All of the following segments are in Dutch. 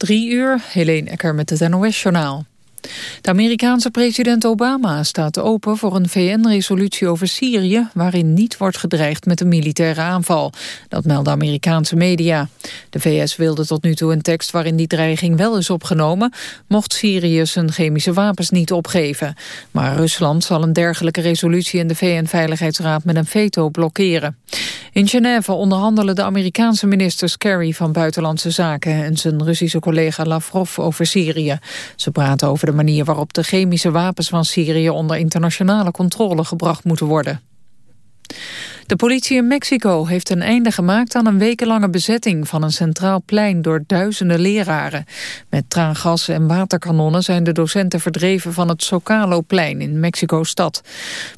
Drie uur, Helene Ecker met het NOS-journaal. De Amerikaanse president Obama staat open voor een VN-resolutie over Syrië... waarin niet wordt gedreigd met een militaire aanval. Dat melden Amerikaanse media. De VS wilde tot nu toe een tekst waarin die dreiging wel is opgenomen... mocht Syrië zijn chemische wapens niet opgeven. Maar Rusland zal een dergelijke resolutie in de VN-veiligheidsraad met een veto blokkeren. In Genève onderhandelen de Amerikaanse ministers Kerry van Buitenlandse Zaken... en zijn Russische collega Lavrov over Syrië. Ze praten over de manier waarop de chemische wapens van Syrië... onder internationale controle gebracht moeten worden. De politie in Mexico heeft een einde gemaakt aan een wekenlange bezetting van een centraal plein door duizenden leraren. Met traangas en waterkanonnen zijn de docenten verdreven van het Zocalo-plein in Mexico-stad.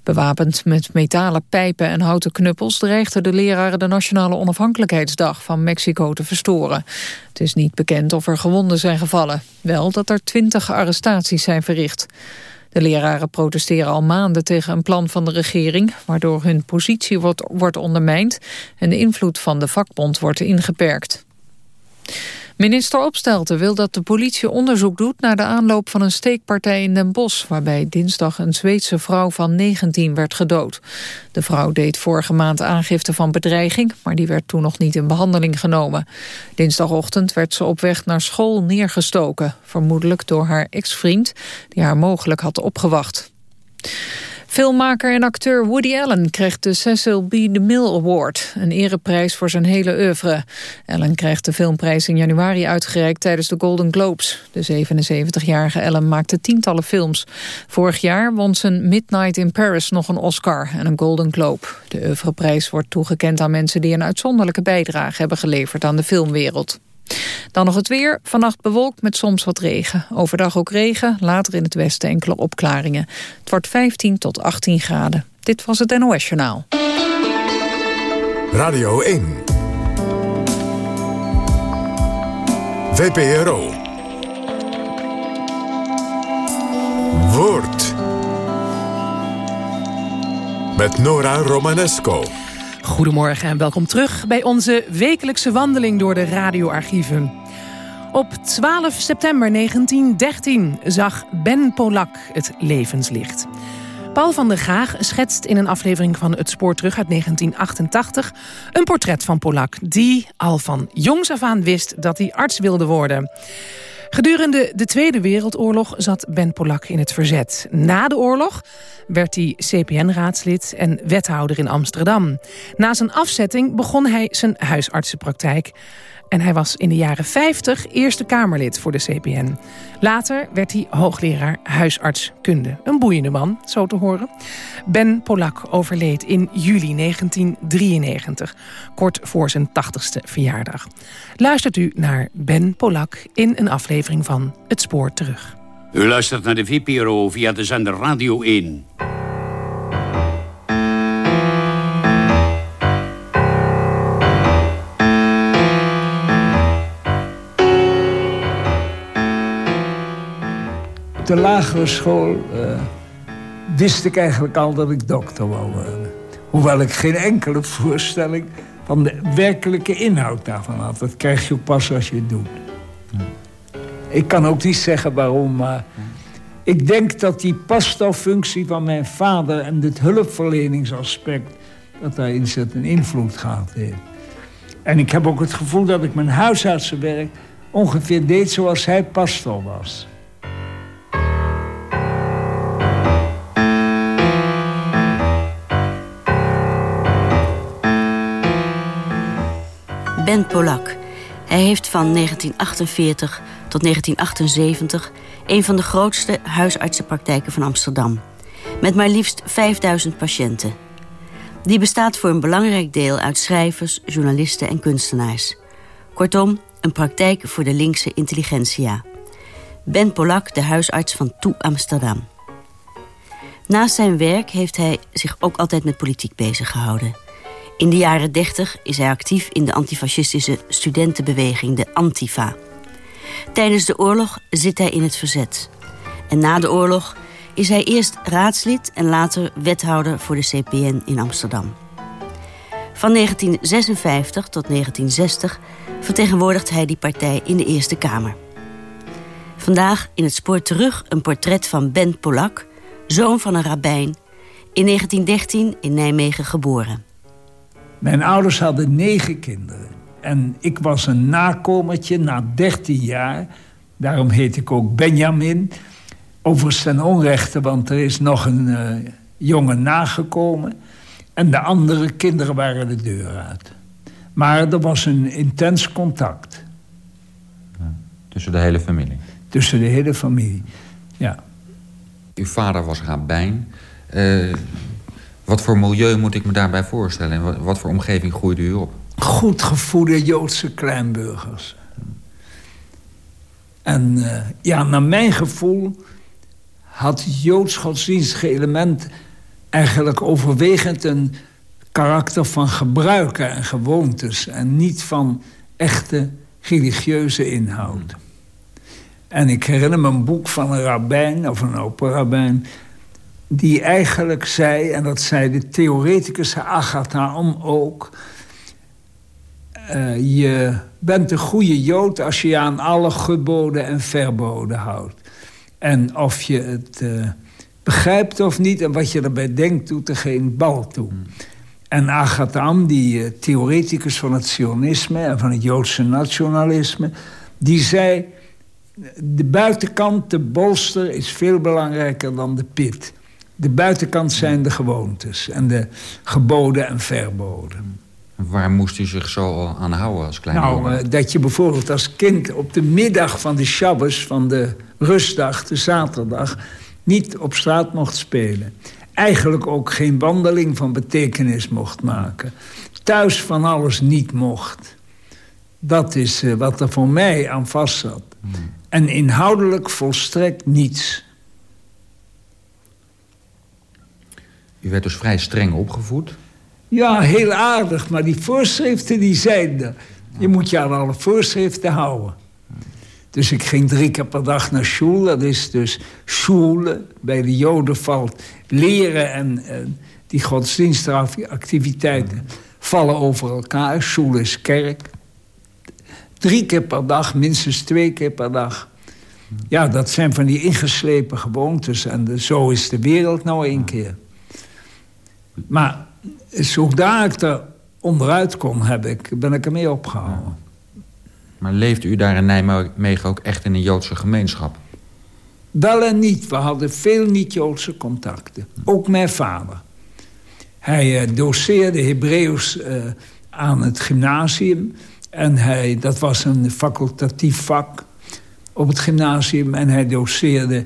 Bewapend met metalen pijpen en houten knuppels dreigden de leraren de Nationale Onafhankelijkheidsdag van Mexico te verstoren. Het is niet bekend of er gewonden zijn gevallen. Wel dat er twintig arrestaties zijn verricht. De leraren protesteren al maanden tegen een plan van de regering... waardoor hun positie wordt, wordt ondermijnd en de invloed van de vakbond wordt ingeperkt. Minister Opstelten wil dat de politie onderzoek doet naar de aanloop van een steekpartij in Den Bosch, waarbij dinsdag een Zweedse vrouw van 19 werd gedood. De vrouw deed vorige maand aangifte van bedreiging, maar die werd toen nog niet in behandeling genomen. Dinsdagochtend werd ze op weg naar school neergestoken, vermoedelijk door haar ex-vriend, die haar mogelijk had opgewacht. Filmmaker en acteur Woody Allen kreeg de Cecil B. DeMille Award, een ereprijs voor zijn hele oeuvre. Allen krijgt de filmprijs in januari uitgereikt tijdens de Golden Globes. De 77-jarige Allen maakte tientallen films. Vorig jaar won zijn Midnight in Paris nog een Oscar en een Golden Globe. De oeuvreprijs wordt toegekend aan mensen die een uitzonderlijke bijdrage hebben geleverd aan de filmwereld. Dan nog het weer. Vannacht bewolkt met soms wat regen. Overdag ook regen, later in het westen enkele opklaringen. Het wordt 15 tot 18 graden. Dit was het NOS Journaal. Radio 1. VPRO. Woord. Met Nora Romanesco. Goedemorgen en welkom terug bij onze wekelijkse wandeling door de radioarchieven. Op 12 september 1913 zag Ben Polak het levenslicht. Paul van der Gaag schetst in een aflevering van Het Spoor terug uit 1988... een portret van Polak die al van jongs af aan wist dat hij arts wilde worden. Gedurende de Tweede Wereldoorlog zat Ben Polak in het verzet. Na de oorlog werd hij CPN-raadslid en wethouder in Amsterdam. Na zijn afzetting begon hij zijn huisartsenpraktijk. En hij was in de jaren 50 Eerste Kamerlid voor de CPN. Later werd hij hoogleraar huisartskunde. Een boeiende man, zo te horen. Ben Polak overleed in juli 1993, kort voor zijn 80ste verjaardag. Luistert u naar Ben Polak in een aflevering van Het Spoor Terug. U luistert naar de VPRO via de zender Radio 1. Op de lagere school uh, wist ik eigenlijk al dat ik dokter wou worden. Hoewel ik geen enkele voorstelling van de werkelijke inhoud daarvan had. Dat krijg je pas als je het doet. Ik kan ook niet zeggen waarom, maar... Ik denk dat die pastofunctie van mijn vader... en het hulpverleningsaspect... dat daar zit een invloed gehad heeft. En ik heb ook het gevoel dat ik mijn huisartsenwerk... ongeveer deed zoals hij pastor was. Ben Polak. Hij heeft van 1948 tot 1978 een van de grootste huisartsenpraktijken van Amsterdam. Met maar liefst 5000 patiënten. Die bestaat voor een belangrijk deel uit schrijvers, journalisten en kunstenaars. Kortom, een praktijk voor de linkse intelligentsia. Ben Polak, de huisarts van Toe Amsterdam. Naast zijn werk heeft hij zich ook altijd met politiek bezig gehouden. In de jaren 30 is hij actief in de antifascistische studentenbeweging, de Antifa. Tijdens de oorlog zit hij in het verzet. En na de oorlog is hij eerst raadslid en later wethouder voor de CPN in Amsterdam. Van 1956 tot 1960 vertegenwoordigt hij die partij in de Eerste Kamer. Vandaag in het spoor terug een portret van Ben Polak, zoon van een rabbijn, in 1913 in Nijmegen geboren. Mijn ouders hadden negen kinderen. En ik was een nakomertje na 13 jaar. Daarom heet ik ook Benjamin. Overigens ten onrechte, want er is nog een uh, jongen nagekomen. En de andere kinderen waren de deur uit. Maar er was een intens contact. Ja, tussen de hele familie? Tussen de hele familie, ja. Uw vader was rabbijn. Uh, wat voor milieu moet ik me daarbij voorstellen? En wat, wat voor omgeving groeide u op? Goed gevoede Joodse kleinburgers. En uh, ja, naar mijn gevoel had Joods godsdienstige element... eigenlijk overwegend een karakter van gebruiken en gewoontes... en niet van echte religieuze inhoud. En ik herinner me een boek van een rabbijn, of een operrabbijn... die eigenlijk zei, en dat zei de theoreticus Agatha ook... Uh, je bent een goede Jood als je je aan alle geboden en verboden houdt. En of je het uh, begrijpt of niet en wat je erbij denkt, doet er geen bal toe. En Agatham, die uh, theoreticus van het sionisme en van het Joodse nationalisme... die zei, de buitenkant, de bolster, is veel belangrijker dan de pit. De buitenkant zijn de gewoontes en de geboden en verboden. Waar moest u zich zo aan houden als klein nou, jongen? Uh, dat je bijvoorbeeld als kind op de middag van de Shabbos... van de rustdag, de zaterdag, niet op straat mocht spelen. Eigenlijk ook geen wandeling van betekenis mocht maken. Thuis van alles niet mocht. Dat is uh, wat er voor mij aan vast zat. Hmm. En inhoudelijk volstrekt niets. U werd dus vrij streng opgevoed? Ja, heel aardig, maar die voorschriften die zijn er. Je moet je aan alle voorschriften houden. Dus ik ging drie keer per dag naar school. Dat is dus school. Bij de joden valt leren en, die godsdienstige activiteiten vallen over elkaar. School is kerk. Drie keer per dag, minstens twee keer per dag. Ja, dat zijn van die ingeslepen gewoontes. En zo is de wereld nou één keer. Maar zodra ik er onderuit kon, heb ik, ben ik ermee opgehouden. Maar leeft u daar in Nijmegen ook echt in een Joodse gemeenschap? Wel en niet. We hadden veel niet-Joodse contacten. Ook mijn vader. Hij uh, doseerde Hebreeuws uh, aan het gymnasium. En hij, dat was een facultatief vak op het gymnasium. En hij doseerde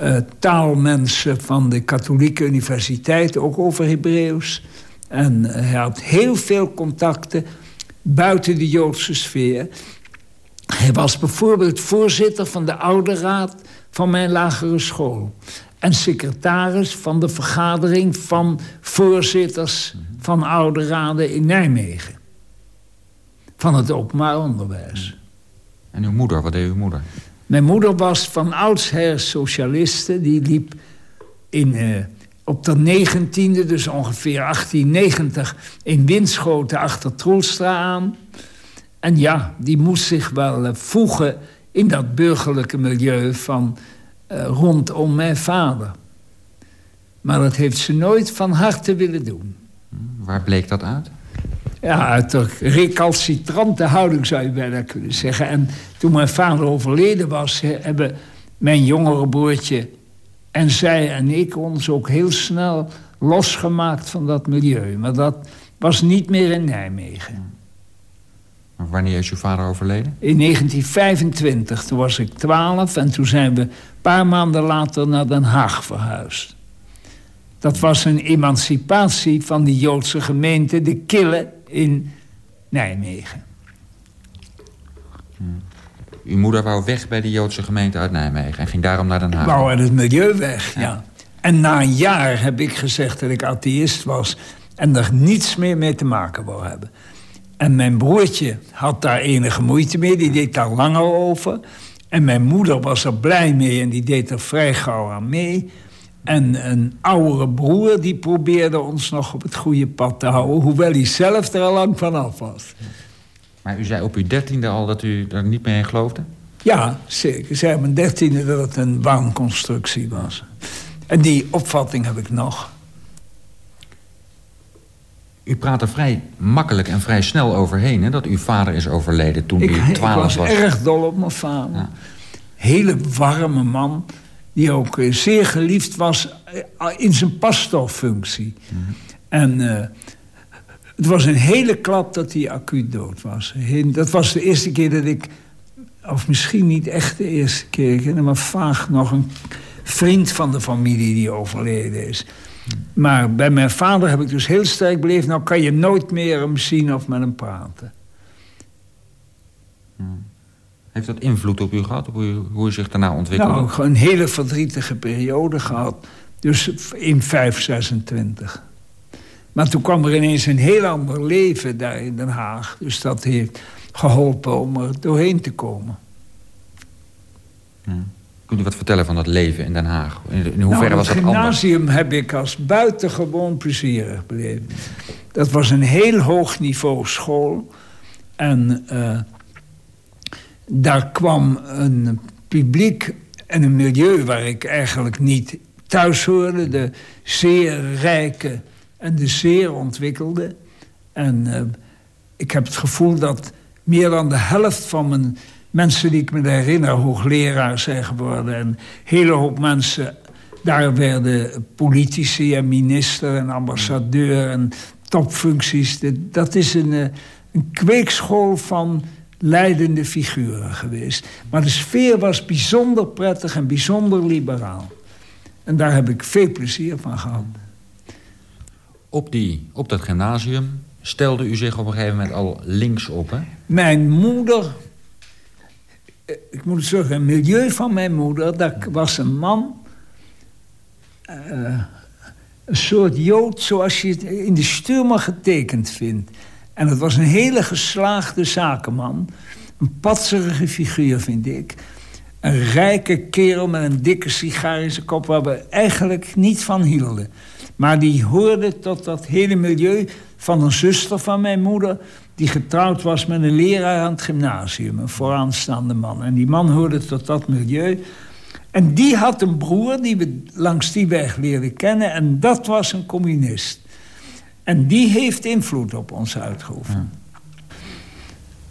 uh, taalmensen van de katholieke universiteit, ook over Hebreeuws. En hij had heel veel contacten buiten de Joodse sfeer. Hij was bijvoorbeeld voorzitter van de oude raad van mijn lagere school. En secretaris van de vergadering van voorzitters van oude raden in Nijmegen. Van het openbaar onderwijs. En uw moeder, wat deed uw moeder? Mijn moeder was van oudsher socialiste. Die liep in, uh, op de negentiende, dus ongeveer 1890... in Winschoten achter Troelstra aan. En ja, die moest zich wel uh, voegen in dat burgerlijke milieu van uh, rondom mijn vader. Maar dat heeft ze nooit van harte willen doen. Waar bleek dat uit? Ja, uit de recalcitrante houding zou je bijna kunnen zeggen. En toen mijn vader overleden was, hebben mijn jongere broertje en zij en ik ons ook heel snel losgemaakt van dat milieu. Maar dat was niet meer in Nijmegen. Wanneer is uw vader overleden? In 1925, toen was ik twaalf en toen zijn we een paar maanden later naar Den Haag verhuisd. Dat was een emancipatie van die Joodse gemeente, de Kille in Nijmegen. Hmm. Uw moeder wou weg bij de Joodse gemeente uit Nijmegen... en ging daarom naar Den Haag. Wou uit het milieu weg, ja. ja. En na een jaar heb ik gezegd dat ik atheïst was... en er niets meer mee te maken wou hebben. En mijn broertje had daar enige moeite mee. Die deed daar langer over. En mijn moeder was er blij mee en die deed er vrij gauw aan mee... En een oudere broer die probeerde ons nog op het goede pad te houden... hoewel hij zelf er al lang vanaf was. Maar u zei op uw dertiende al dat u er niet meer in geloofde? Ja, zeker. Zei mijn dertiende dat het een waanconstructie was. En die opvatting heb ik nog. U praat er vrij makkelijk en vrij snel overheen... Hè, dat uw vader is overleden toen ik, u twaalf was. Ik was erg dol op mijn vader. Hele warme man die ook eh, zeer geliefd was eh, in zijn pastorfunctie. En uh, het was een hele klap dat hij acuut dood was. Dat was de eerste keer dat ik... of misschien niet echt de eerste keer... maar vaag nog een vriend van de familie die overleden is. Maar bij mijn vader heb ik dus heel sterk beleefd... nou kan je nooit meer hem zien of met hem praten. Hmm. Heeft dat invloed op u gehad? Op hoe, u, hoe u zich daarna ontwikkelde? Nou, een hele verdrietige periode gehad. Dus in 526. Maar toen kwam er ineens een heel ander leven daar in Den Haag. Dus dat heeft geholpen om er doorheen te komen. Hmm. Kunt u wat vertellen van dat leven in Den Haag? In, hoeverre nou, was dat anders? Het gymnasium heb ik als buitengewoon plezierig beleefd. Dat was een heel hoog niveau school. En uh, daar kwam een publiek en een milieu waar ik eigenlijk niet thuis hoorde. De zeer rijke en de zeer ontwikkelde. En uh, ik heb het gevoel dat meer dan de helft van mijn mensen die ik me herinner, hoogleraar zijn geworden. En een hele hoop mensen, daar werden politici en minister en ambassadeur en topfuncties. Dat is een, eh, een kweekschool van leidende figuren geweest. Maar de sfeer was bijzonder prettig en bijzonder liberaal. En daar heb ik veel plezier van gehad. Op, die, op dat gymnasium stelde u zich op een gegeven moment al links op, hè? Mijn moeder eh, ik moet zeggen, het milieu van mijn moeder, dat was een man. Uh, een soort jood zoals je het in de stuurman getekend vindt. En het was een hele geslaagde zakenman. Een patserige figuur, vind ik. Een rijke kerel met een dikke sigaar in zijn kop... waar we eigenlijk niet van hielden. Maar die hoorde tot dat hele milieu van een zuster van mijn moeder die getrouwd was met een leraar aan het gymnasium. Een vooraanstaande man. En die man hoorde tot dat milieu. En die had een broer die we langs die weg leerden kennen. En dat was een communist. En die heeft invloed op ons uitgeoefend.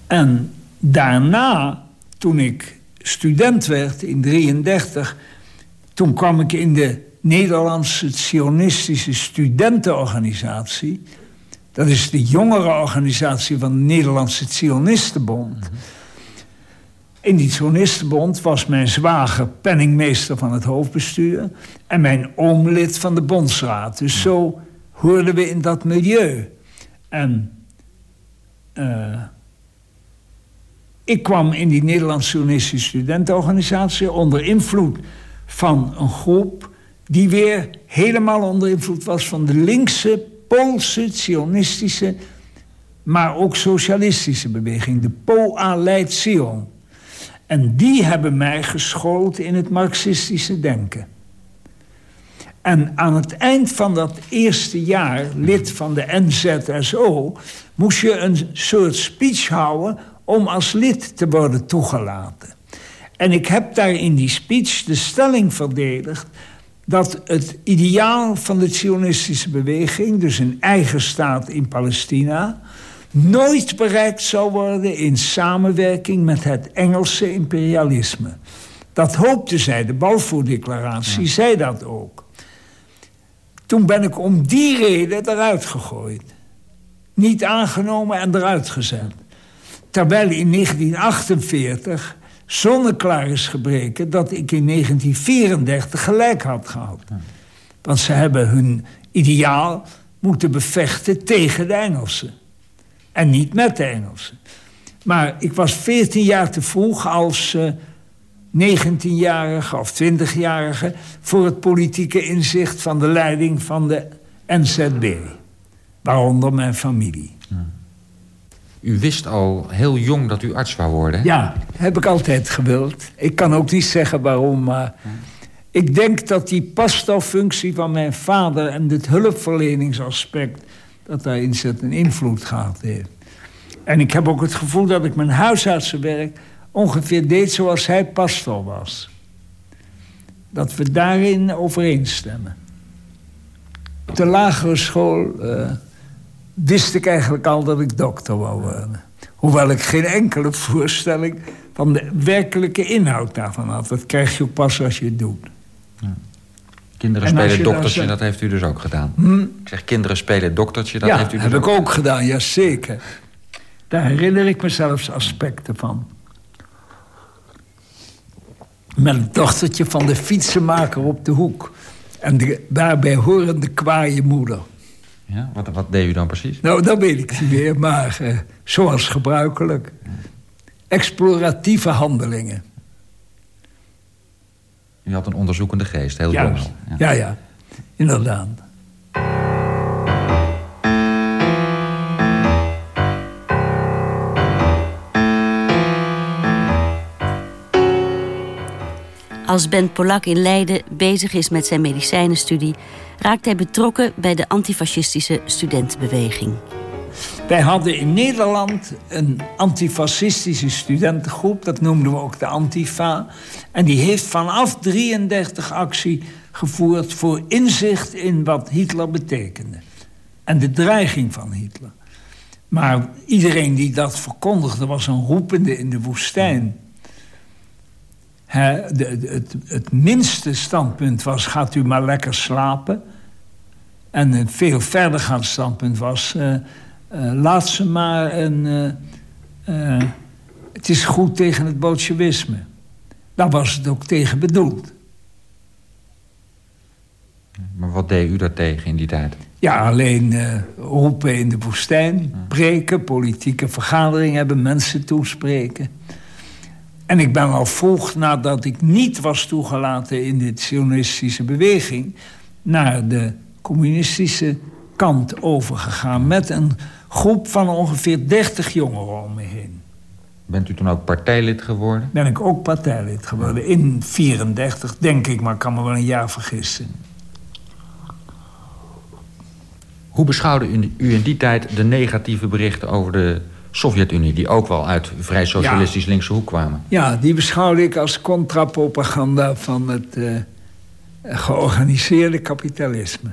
En daarna, toen ik student werd in 33... toen kwam ik in de Nederlandse Zionistische Studentenorganisatie... Dat is de jongere organisatie van de Nederlandse Zionistenbond. In die Zionistenbond was mijn zwager penningmeester van het hoofdbestuur... en mijn oom lid van de bondsraad. Dus zo hoorden we in dat milieu. En uh, ik kwam in die Nederlandse Zionistische studentenorganisatie... onder invloed van een groep die weer helemaal onder invloed was... van de linkse Poolse, Zionistische, maar ook socialistische beweging. De POA leidt Zion. En die hebben mij geschoold in het marxistische denken. En aan het eind van dat eerste jaar, lid van de NZSO... moest je een soort speech houden om als lid te worden toegelaten. En ik heb daar in die speech de stelling verdedigd dat het ideaal van de Zionistische beweging, dus een eigen staat in Palestina, nooit bereikt zou worden in samenwerking met het Engelse imperialisme. Dat hoopte zij, de Balfour-declaratie ja. zei dat ook. Toen ben ik om die reden eruit gegooid. Niet aangenomen en eruit gezet. Terwijl in 1948 zonneklaar is gebreken dat ik in 1934 gelijk had gehad. Want ze hebben hun ideaal moeten bevechten tegen de Engelsen. En niet met de Engelsen. Maar ik was 14 jaar te vroeg als uh, eh, 19-jarige of 20-jarige... voor het politieke inzicht van de leiding van de NZB. Waaronder mijn familie. U wist al heel jong dat u arts zou worden. Ja, heb ik altijd gewild. Ik kan ook niet zeggen waarom, maar... Ik denk dat die pastorfunctie van mijn vader... en het hulpverleningsaspect... dat daarin zit een invloed gehad heeft. En ik heb ook het gevoel dat ik mijn huisartsenwerk... ongeveer deed zoals hij pastor was. Dat we daarin overeenstemmen. Op de lagere school uh, wist ik eigenlijk al dat ik dokter wou worden. Hoewel ik geen enkele voorstelling van de werkelijke inhoud daarvan had. Dat krijg je ook pas als je het doet. Ja. Kinderen spelen doktertje, dat heeft u dus ook gedaan. Hm? Ik zeg, kinderen spelen doktertje, dat heeft u dus heb ik ook gedaan, ja zeker. Daar herinner ik me zelfs aspecten van. Met een dochtertje van de fietsenmaker op de hoek. En de, daarbij horende kwaaie moeder. Ja, wat, wat deed u dan precies? Nou, dat weet ik niet meer, maar uh, zoals gebruikelijk. Exploratieve handelingen. U had een onderzoekende geest, heel jong. Ja. ja, ja, inderdaad. Als Ben Polak in Leiden bezig is met zijn medicijnenstudie... raakt hij betrokken bij de antifascistische studentenbeweging. Wij hadden in Nederland een antifascistische studentengroep. Dat noemden we ook de Antifa. En die heeft vanaf 33 actie gevoerd voor inzicht in wat Hitler betekende. En de dreiging van Hitler. Maar iedereen die dat verkondigde was een roepende in de woestijn. De, het, het, minste standpunt was: gaat u maar lekker slapen. En een veel verdergaand standpunt was: uh, uh, laat ze maar een. Uh, het is goed tegen het bolsjewisme. Daar was het ook tegen bedoeld. Maar wat deed u daar tegen in die tijd? Ja, alleen roepen in de woestijn, preken, politieke vergaderingen hebben, mensen toespreken. En ik ben al vroeg nadat ik niet was toegelaten in de sionistische beweging... naar de communistische kant overgegaan... met een groep van ongeveer 30 jongeren om me heen. Bent u toen ook partijlid geworden? Ben ik ook partijlid geworden. In 34, denk ik, maar ik kan me wel een jaar vergissen. Hoe beschouwde u in die tijd de negatieve berichten over de Sovjet-Unie... die ook wel uit vrij socialistisch linkse hoek kwamen? Ja, die beschouwde ik als contrapropaganda van het uh, georganiseerde kapitalisme.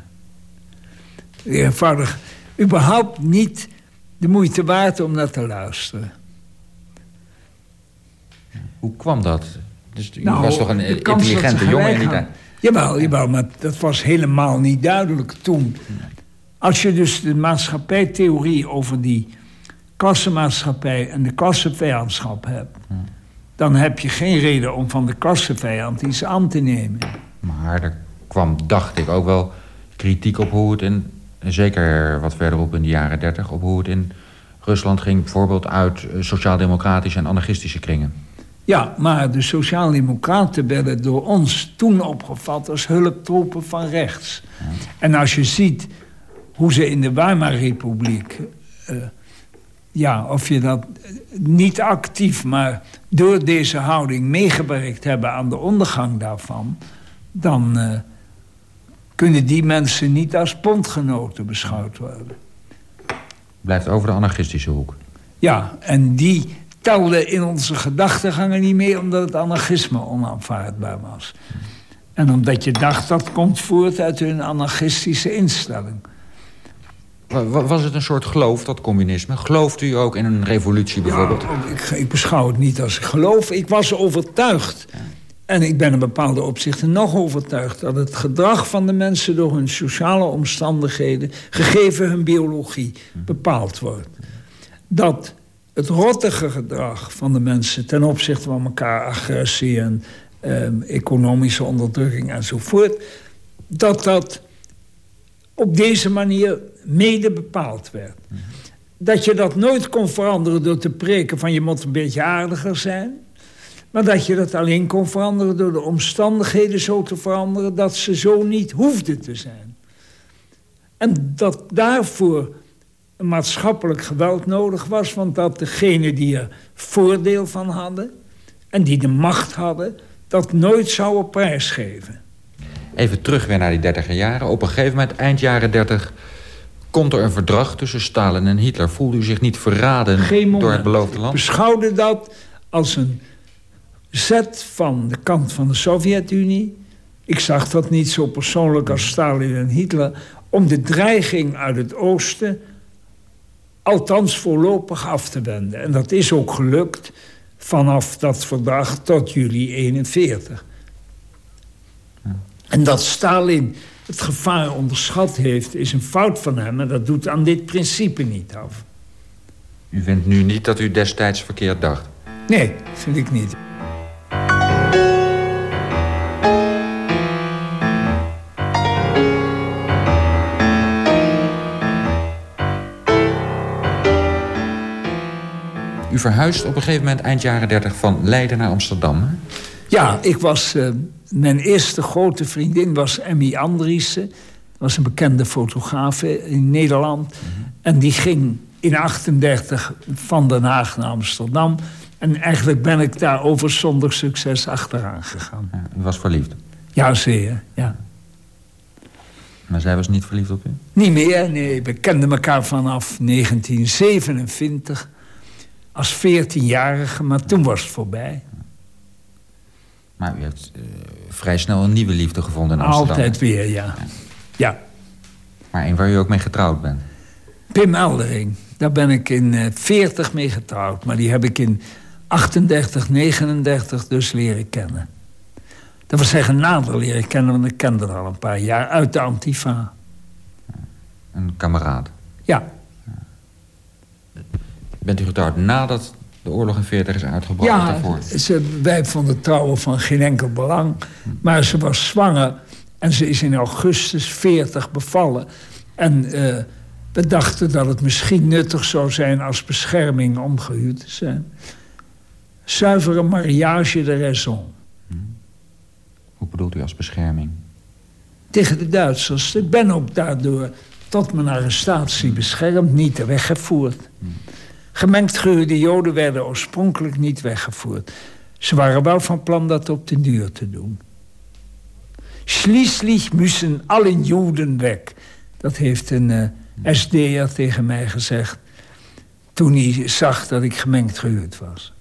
Eenvoudig überhaupt niet de moeite waard om naar te luisteren. Hoe kwam dat? Dus u nou, was toch een intelligente jongen in die tijd? Jawel, jawel, maar dat was helemaal niet duidelijk toen. Als je dus de maatschappijtheorie over die klassenmaatschappij en de klassenvijandschap hebt... dan heb je geen reden om van de klassevijand iets aan te nemen. Maar er kwam, dacht ik, ook wel kritiek op hoe het in zeker wat verderop in de jaren dertig... op hoe het in Rusland ging, bijvoorbeeld uit eh, sociaal-democratische en anarchistische kringen. Ja, maar de sociaal-democraten werden door ons toen opgevat als hulptroepen van rechts. En als je ziet hoe ze in de Weimar-republiek... Uh, ja, of je dat niet actief, maar door deze houding meegewerkt hebben aan de ondergang daarvan... dan, uh, kunnen die mensen niet als bondgenoten beschouwd worden. Blijft over de anarchistische hoek. Ja, en die telden in onze gedachtegangen niet mee... omdat het anarchisme onaanvaardbaar was. En omdat je dacht dat komt voort uit hun anarchistische instelling. Was het een soort geloof, dat communisme? Gelooft u ook in een revolutie bijvoorbeeld? Ja, ik, ik beschouw het niet als geloof. Ik was overtuigd en ik ben in bepaalde opzichten nog overtuigd... dat het gedrag van de mensen door hun sociale omstandigheden... gegeven hun biologie, bepaald wordt. Dat het rottige gedrag van de mensen ten opzichte van elkaar... agressie en ehm, economische onderdrukking enzovoort... dat dat op deze manier mede bepaald werd. Dat je dat nooit kon veranderen door te preken van... je moet een beetje aardiger zijn... Maar dat je dat alleen kon veranderen door de omstandigheden zo te veranderen... dat ze zo niet hoefden te zijn. En dat daarvoor maatschappelijk geweld nodig was... want dat degenen die er voordeel van hadden... en die de macht hadden, dat nooit zouden prijsgeven. Even terug weer naar die dertiger jaren. Op een gegeven moment, eind jaren dertig... komt er een verdrag tussen Stalin en Hitler. Voelde u zich niet verraden door het beloofde land? Ik beschouwde dat als een zet van de kant van de Sovjet-Unie... ik zag dat niet zo persoonlijk als Stalin en Hitler... om de dreiging uit het oosten althans voorlopig af te wenden. En dat is ook gelukt vanaf dat verdrag tot juli 41. En dat Stalin het gevaar onderschat heeft, is een fout van hem... en dat doet aan dit principe niet af. U vindt nu niet dat u destijds verkeerd dacht? Nee, vind ik niet. U verhuist op een gegeven moment eind jaren 30 van Leiden naar Amsterdam. Ja, ik was... Uh, mijn eerste grote vriendin was Emmy Andriessen. Dat was een bekende fotograaf in Nederland. Mhm. En die ging in 38 van Den Haag naar Amsterdam. En eigenlijk ben ik daar over zonder succes achteraan gegaan. Ja, u was verliefd? Ja, zeer, ja. Maar zij was niet verliefd op u? Niet meer, nee. We kenden elkaar vanaf 1927 als 14-jarige, maar toen was het voorbij. Maar u hebt uh, vrij snel een nieuwe liefde gevonden in Amsterdam. Altijd weer, ja. ja. Maar een waar u ook mee getrouwd bent? Pim Eldering. Daar ben ik in uh, 40 mee getrouwd. Maar die heb ik in 38, 39 dus leren kennen. Dat wil zeggen nader leren kennen, want ik kende er al een paar jaar uit de Antifa. Een kameraad? Ja. Bent u getrouwd nadat de oorlog in 40 is uitgebroken? Ja, ze, wij vonden trouwen van geen enkel belang. Maar ze was zwanger en ze is in augustus 40 bevallen. En uh, we dachten dat het misschien nuttig zou zijn als bescherming omgehuurd te zijn. Zuivere mariage de raison. Hmm. Hoe bedoelt u als bescherming? Tegen de Duitsers. Ik ben ook daardoor tot mijn arrestatie beschermd, niet weggevoerd. Hmm. Gemengd gehuurde Joden werden oorspronkelijk niet weggevoerd. Ze waren wel van plan dat op de duur te doen. Schließlich müssen alle Joden weg. Dat heeft een uh, eh, SD'er tegen mij gezegd... toen hij zag dat ik gemengd gehuurd was.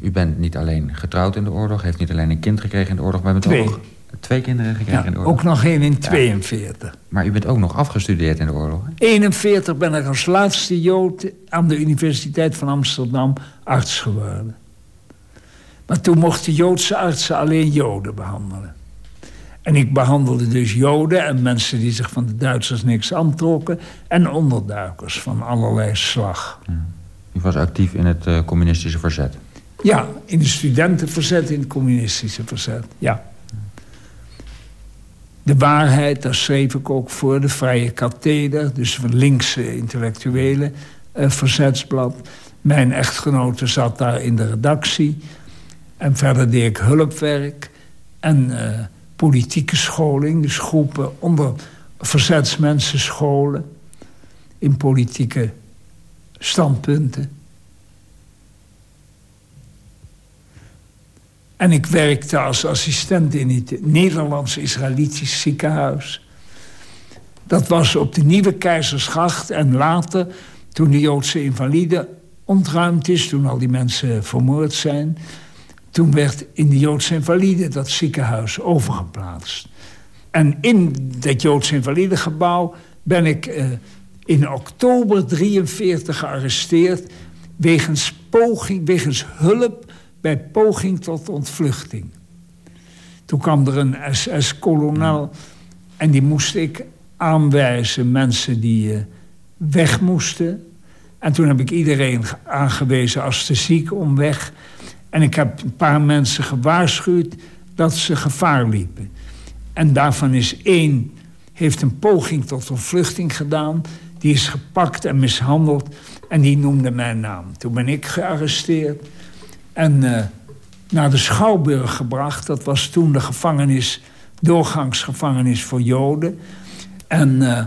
U bent niet alleen getrouwd in de oorlog... heeft niet alleen een kind gekregen in de oorlog... maar bent Twee. ook Twee kinderen gekregen in de oorlog? ook nog één in 42. Maar u bent ook nog afgestudeerd in de oorlog? In 41 ben ik als laatste Jood aan de Universiteit van Amsterdam arts geworden. Maar toen mochten Joodse artsen alleen Joden behandelen. En ik behandelde dus Joden en mensen die zich van de Duitsers niks aantrokken... en onderduikers van allerlei slag. U was actief in het uh, communistische verzet? Ja, in het studentenverzet, in het communistische verzet, ja. De waarheid, daar schreef ik ook voor de Vrije Katheder... dus van linkse intellectuele uh, verzetsblad. Mijn echtgenote zat daar in de redactie. En verder deed ik hulpwerk en uh, politieke scholing. Dus groepen onder verzetsmensen scholen... in politieke standpunten. En ik werkte als assistent in het Nederlands-Israëlitisch ziekenhuis. Dat was op de Nieuwe Keizersgracht en later, toen de Joodse invalide ontruimd is... toen al die mensen vermoord zijn... toen werd in de Joodse invalide dat ziekenhuis overgeplaatst. En in dat Joodse invalidegebouw ben ik uh, in oktober 43 gearresteerd... wegens poging, wegens hulp bij poging tot ontvluchting. Toen kwam er een SS-kolonel en die moest ik aanwijzen, mensen die uh, weg moesten. En toen heb ik iedereen aangewezen als te ziek om weg. En ik heb een paar mensen gewaarschuwd dat ze gevaar liepen. En daarvan is één, heeft een poging tot ontvluchting gedaan. Die is gepakt en mishandeld en die noemde mijn naam. Toen ben ik gearresteerd. En uh, naar de Schouwburg gebracht. Dat was toen de gevangenis, doorgangsgevangenis voor Joden. En uh,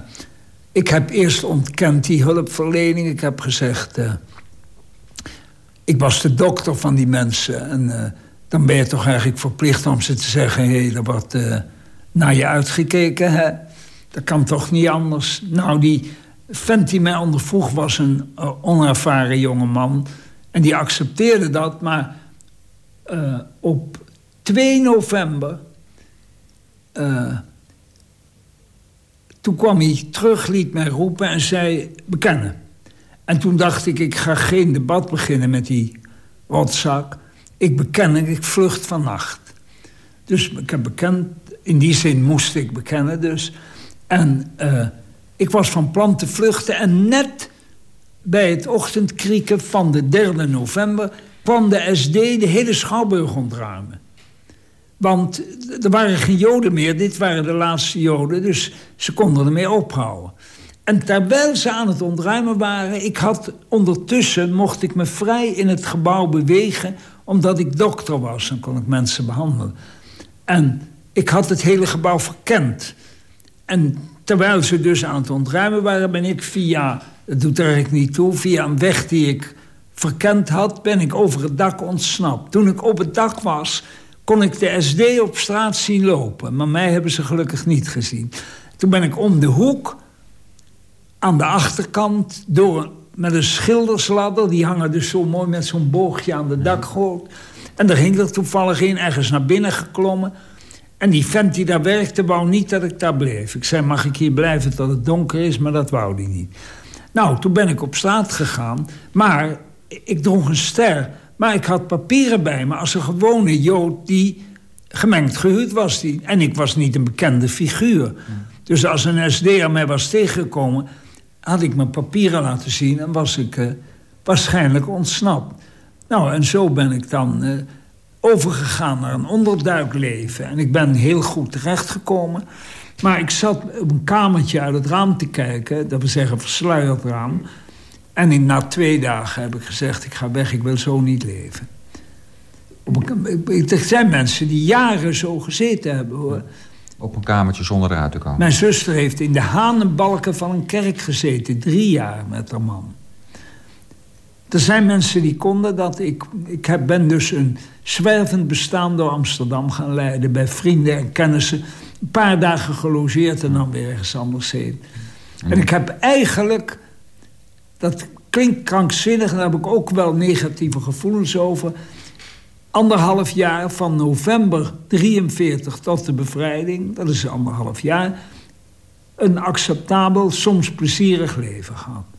ik heb eerst ontkend die hulpverlening. Ik heb gezegd... Uh, ik was de dokter van die mensen. En dan ben je toch eigenlijk verplicht om ze te zeggen... hé, hey, er wordt naar je uitgekeken, hè? Dat kan toch niet anders? Nou, die vent die mij ondervroeg was een onervaren jonge man... En die accepteerde dat, maar uh, op 2 november... Uh, toen kwam hij terug, liet mij roepen en zei bekennen. En toen dacht ik, ik ga geen debat beginnen met die rotzak. Ik beken, ik vlucht vannacht. Dus ik heb bekend, in die zin moest ik bekennen dus. En uh, ik was van plan te vluchten en net bij het ochtendkrieken van de 3 november... kwam de SD de hele Schouwburg ontruimen. Want er waren geen Joden meer, dit waren de laatste Joden... dus ze konden ermee ophouden. En terwijl ze aan het ontruimen waren... ik had ondertussen, mocht ik me vrij in het gebouw bewegen... omdat ik dokter was en kon ik mensen behandelen. En ik had het hele gebouw verkend. En terwijl ze dus aan het ontruimen waren... ben ik via, het doet er eigenlijk niet toe... via een weg die ik verkend had... ben ik over het dak ontsnapt. Toen ik op het dak was kon ik de SD op straat zien lopen. Maar mij hebben ze gelukkig niet gezien. Toen ben ik om de hoek, aan de achterkant... Door, met een schildersladder, die hangen dus zo mooi met zo'n boogje aan de dakgoot. En daar hing er toevallig in, ergens naar binnen geklommen. En die vent die daar werkte, wou niet dat ik daar bleef. Ik zei, mag ik hier blijven tot het donker is? Maar dat wou die niet. Nou, toen ben ik op straat gegaan. Maar ik droeg een ster... Maar ik had papieren bij me als een gewone Jood die gemengd gehuurd was. Die, en ik was niet een bekende figuur. Dus als een SD'er mij was tegengekomen... had ik mijn papieren laten zien en was ik uh, waarschijnlijk ontsnapt. Nou, en zo ben ik dan uh, overgegaan naar een onderduikleven. En ik ben heel goed terechtgekomen. Maar ik zat op een kamertje uit het raam te kijken. Dat we zeggen versluierd raam. En in, na twee dagen heb ik gezegd, ik ga weg, ik wil zo niet leven. Er zijn mensen die jaren zo gezeten hebben, hoor. Op een kamertje zonder eruit te komen. Mijn zuster heeft in de hanenbalken van een kerk gezeten. Drie jaar met haar man. Er zijn mensen die konden dat. Ik, ik heb, ben dus een zwervend bestaan door Amsterdam gaan leiden... bij vrienden en kennissen. Een paar dagen gelogeerd en dan weer ergens anders heen. En ik heb eigenlijk dat klinkt krankzinnig en daar heb ik ook wel negatieve gevoelens over. Anderhalf jaar van november 43 tot de bevrijding, dat is anderhalf jaar, een acceptabel, soms plezierig leven gehad.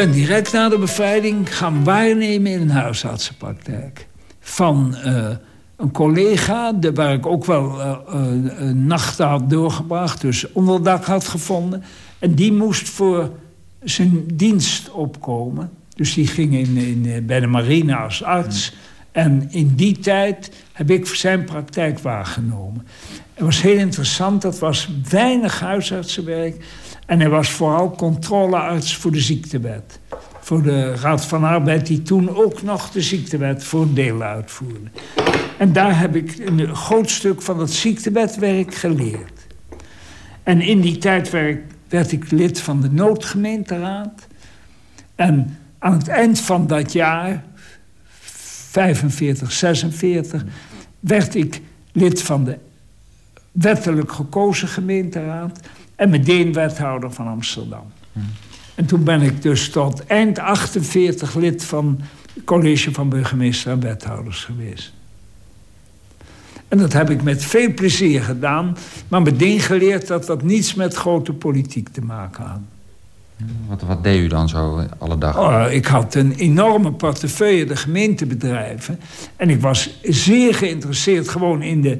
Ben direct na de bevrijding gaan waarnemen in een huisartsenpraktijk. Van uh, een collega, de, waar ik ook wel uh, nachten had doorgebracht... dus onderdak had gevonden. En die moest voor zijn dienst opkomen. Dus die ging in, in, bij de marine als arts. En in die tijd heb ik zijn praktijk waargenomen. Het was heel interessant, dat was weinig huisartsenwerk... En hij was vooral controlearts voor de ziektewet. Voor de Raad van Arbeid die toen ook nog de ziektewet voor deel uitvoerde. En daar heb ik een groot stuk van het ziektewetwerk geleerd. En in die tijd werd ik lid van de noodgemeenteraad. En aan het eind van dat jaar, 45, 46, werd ik lid van de wettelijk gekozen gemeenteraad en meteen wethouder van Amsterdam. En toen ben ik dus tot eind 48 lid van het college van burgemeester en wethouders geweest. En dat heb ik met veel plezier gedaan, maar meteen geleerd dat dat niets met grote politiek te maken had. Wat, wat deed u dan zo alle dagen? Oh, ik had een enorme portefeuille, de gemeentebedrijven. En ik was zeer geïnteresseerd gewoon in de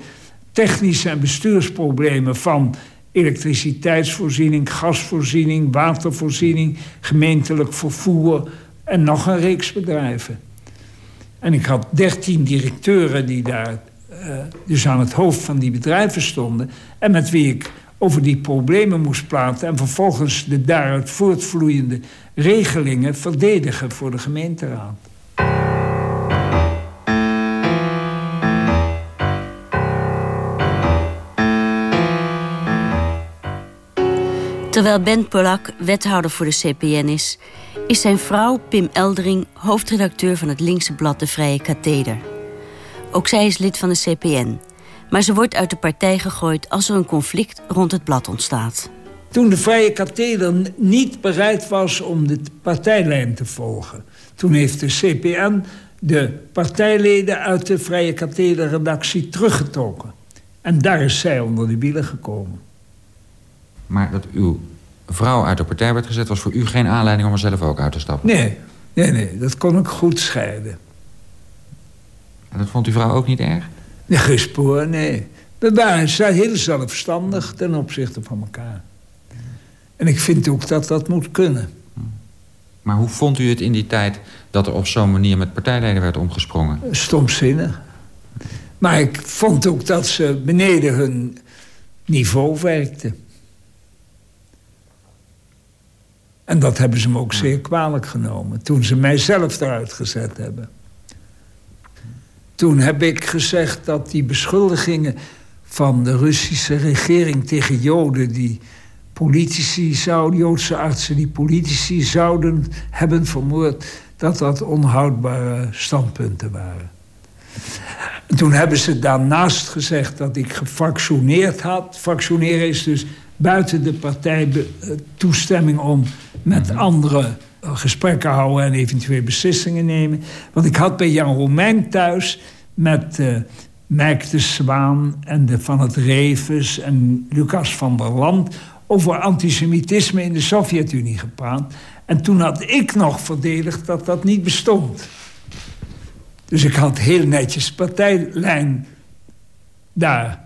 technische en bestuursproblemen van elektriciteitsvoorziening, gasvoorziening, watervoorziening, gemeentelijk vervoer en nog een reeks bedrijven. En ik had dertien directeuren die daar uh, dus aan het hoofd van die bedrijven stonden en met wie ik over die problemen moest praten en vervolgens de daaruit voortvloeiende regelingen verdedigen voor de gemeenteraad. Terwijl Ben Polak wethouder voor de CPN is... is zijn vrouw Pim Eldering hoofdredacteur van het linkse blad De Vrije Katheder. Ook zij is lid van de CPN. Maar ze wordt uit de partij gegooid als er een conflict rond het blad ontstaat. Toen de Vrije Katheder niet bereid was om de partijlijn te volgen... toen heeft de CPN de partijleden uit de Vrije Katheder-redactie teruggetrokken. En daar is zij onder de wielen gekomen. Maar dat uw vrouw uit de partij werd gezet... was voor u geen aanleiding om er zelf ook uit te stappen? Nee, nee, nee. Dat kon ik goed scheiden. En dat vond uw vrouw ook niet erg? Nee, geen spoor, nee. We waren heel zelfstandig ten opzichte van elkaar. En ik vind ook dat dat moet kunnen. Maar hoe vond u het in die tijd dat er op zo'n manier met partijleden werd omgesprongen? Stomzinnig. Maar ik vond ook dat ze beneden hun niveau werkten. En dat hebben ze me ook zeer kwalijk genomen. Toen ze mijzelf eruit gezet hebben. Toen heb ik gezegd dat die beschuldigingen van de Russische regering tegen Joden... die politici zouden, Joodse artsen die politici zouden hebben vermoord... dat dat onhoudbare standpunten waren. En toen hebben ze daarnaast gezegd dat ik gefractioneerd had. Fractioneren is dus buiten de partij eh, toestemming om met mhm. Gesprekken houden en eventueel beslissingen nemen. Want ik had bij Jan Romein thuis met uh, Mike de Zwaan en de Van het Reves en Lucas van der Land over antisemitisme in de Sovjet-Unie gepraat. En toen had ik nog verdedigd dat dat niet bestond. Dus ik had heel netjes partijlijn daar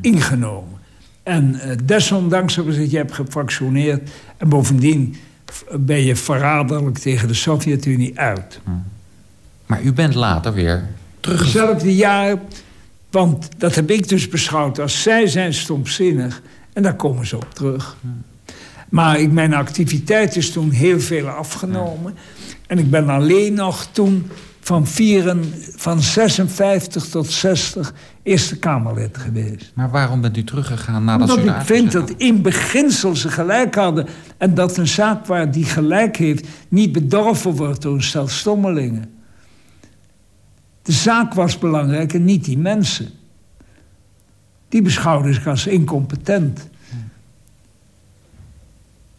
ingenomen. En uh, desondanks hebben ze je hebt gefractioneerd... en bovendien ben je verraderlijk tegen de Sovjet-Unie uit. Hm. Maar u bent later weer terug... Hetzelfde jaar, want dat heb ik dus beschouwd als zij zijn stomzinnig... en daar komen ze op terug. Hm. Maar ik, mijn activiteit is toen heel veel afgenomen... en ik ben alleen nog toen van, vieren, van 56 tot 60 Eerste Kamerlid geweest. Maar waarom bent u teruggegaan nadat Omdat u ik vind dat in beginsel ze gelijk hadden... en dat een zaak waar die gelijk heeft... niet bedorven wordt door een stel stommelingen. De zaak was belangrijk en niet die mensen. Die beschouwden zich als incompetent.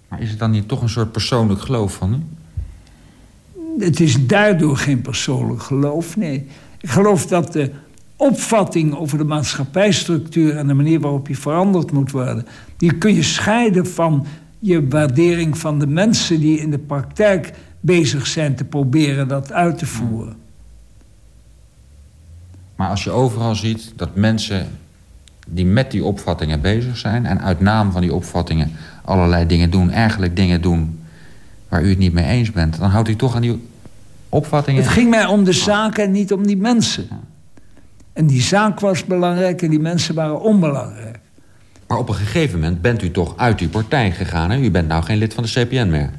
Maar is het dan niet toch een soort persoonlijk geloof van u? Het is daardoor geen persoonlijk geloof, nee. Ik geloof dat de opvatting over de maatschappijstructuur... en de manier waarop je veranderd moet worden... die kun je scheiden van je waardering van de mensen... die in de praktijk bezig zijn te proberen dat uit te voeren. Maar als je overal ziet dat mensen die met die opvattingen bezig zijn... en uit naam van die opvattingen allerlei dingen doen... eigenlijk dingen doen waar u het niet mee eens bent... dan houdt u toch aan die opvattingen... Het ging mij om de zaken en niet om die mensen. En die zaak was belangrijk en die mensen waren onbelangrijk. Maar op een gegeven moment bent u toch uit uw partij gegaan... Hè? U bent nou geen lid van de CPN meer.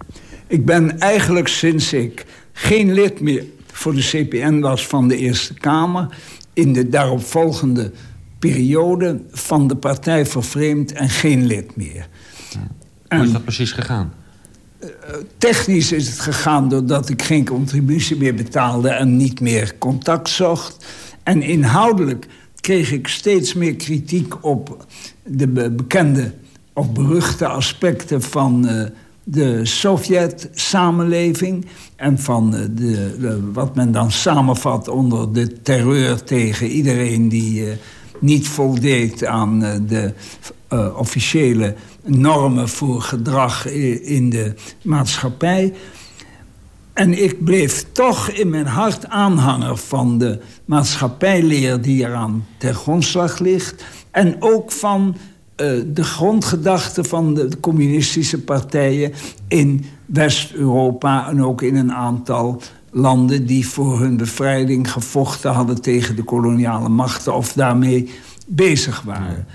Ik ben eigenlijk sinds ik geen lid meer voor de CPN was van de Eerste Kamer... in de daaropvolgende periode van de partij vervreemd en geen lid meer. Hoe is dat precies gegaan? Technisch is het gegaan doordat ik geen contributie meer betaalde... en niet meer contact zocht. En inhoudelijk kreeg ik steeds meer kritiek op de bekende of beruchte aspecten van uh, de Sovjet-samenleving... en van uh, de, wat men dan samenvat onder de terreur tegen iedereen... die uh, niet voldeed aan de officiële normen voor gedrag in de maatschappij. En ik bleef toch in mijn hart aanhanger van de maatschappijleer die eraan ter grondslag ligt. En ook van uh, de grondgedachten van de, de communistische partijen in West-Europa en ook in een aantal landen die voor hun bevrijding gevochten hadden tegen de koloniale machten of daarmee bezig waren.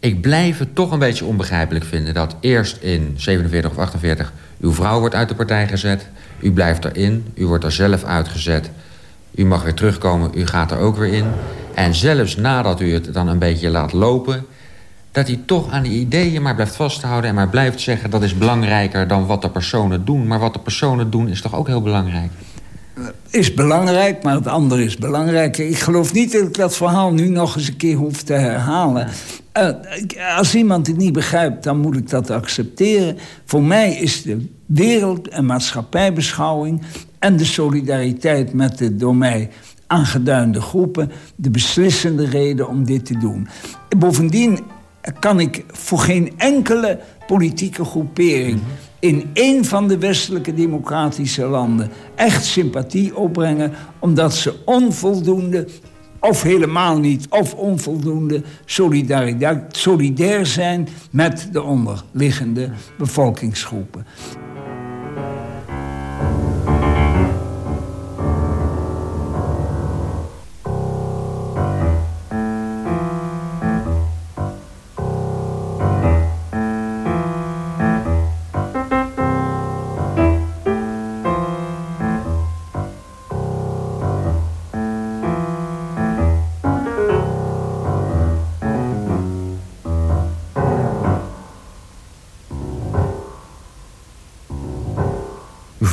Ik blijf het toch een beetje onbegrijpelijk vinden... dat eerst in 47 of 48 uw vrouw wordt uit de partij gezet. U blijft erin, u wordt er zelf uitgezet. U mag weer terugkomen, u gaat er ook weer in. En zelfs nadat u het dan een beetje laat lopen... dat u toch aan die ideeën maar blijft vasthouden... en maar blijft zeggen dat is belangrijker dan wat de personen doen. Maar wat de personen doen is toch ook heel belangrijk? Is belangrijk, maar het andere is belangrijker. Ik geloof niet dat ik dat verhaal nu nog eens een keer hoef te herhalen. Uh, als iemand het niet begrijpt, dan moet ik dat accepteren. Voor mij is de wereld- en maatschappijbeschouwing... en de solidariteit met de door mij aangeduide groepen... de beslissende reden om dit te doen. Bovendien kan ik voor geen enkele politieke groepering in één van de westelijke democratische landen echt sympathie opbrengen, omdat ze onvoldoende of helemaal niet, of onvoldoende solidair zijn met de onderliggende bevolkingsgroepen.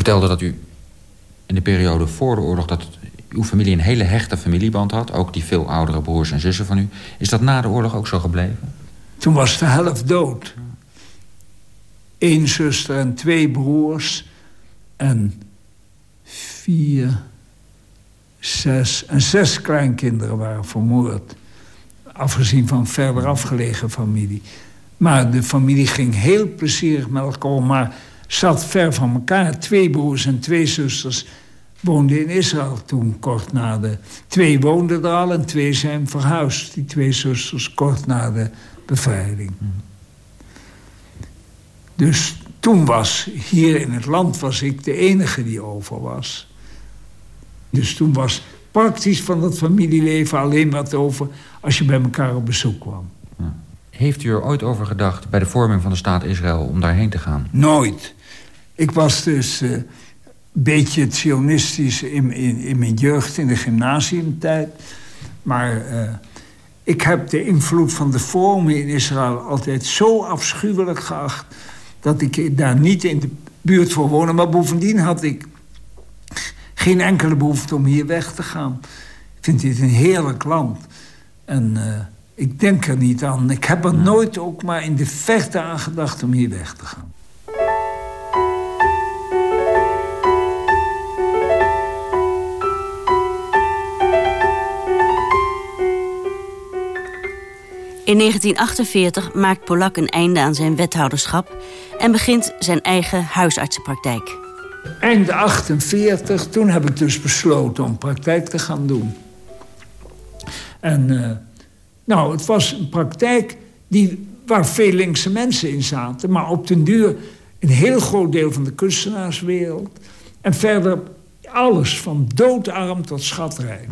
Vertelde dat u in de periode voor de oorlog... dat uw familie een hele hechte familieband had. Ook die veel oudere broers en zussen van u. Is dat na de oorlog ook zo gebleven? Toen was de helft dood. Eén zuster en twee broers. En vier, zes... En zes kleinkinderen waren vermoord. Afgezien van verder afgelegen familie. Maar de familie ging heel plezierig met elkaar. Maar zat ver van elkaar. Twee broers en twee zusters woonden in Israël toen, kort na de... Twee woonden er al en twee zijn verhuisd. Die twee zusters kort na de bevrijding. Dus toen was, hier in het land was ik de enige die over was. Dus toen was praktisch van dat familieleven alleen wat over... als je bij elkaar op bezoek kwam. Heeft u er ooit over gedacht bij de vorming van de staat Israël om daarheen te gaan? Nooit. Ik was dus een uh, beetje zionistisch in, in, in, mijn jeugd, in de gymnasiumtijd. Maar uh, ik heb de invloed van de vormen in Israël altijd zo afschuwelijk geacht... dat ik daar niet in de buurt voor woonde. Maar bovendien had ik geen enkele behoefte om hier weg te gaan. Ik vind dit een heerlijk land. En uh, ik denk er niet aan. Ik heb er nooit ook maar in de verte aan gedacht om hier weg te gaan. In 1948 maakt Polak een einde aan zijn wethouderschap... en begint zijn eigen huisartsenpraktijk. Eind 48, toen heb ik dus besloten om praktijk te gaan doen. En uh, nou, het was een praktijk die, waar veel linkse mensen in zaten... maar op den duur een heel groot deel van de kunstenaarswereld... en verder alles van doodarm tot schatrijk.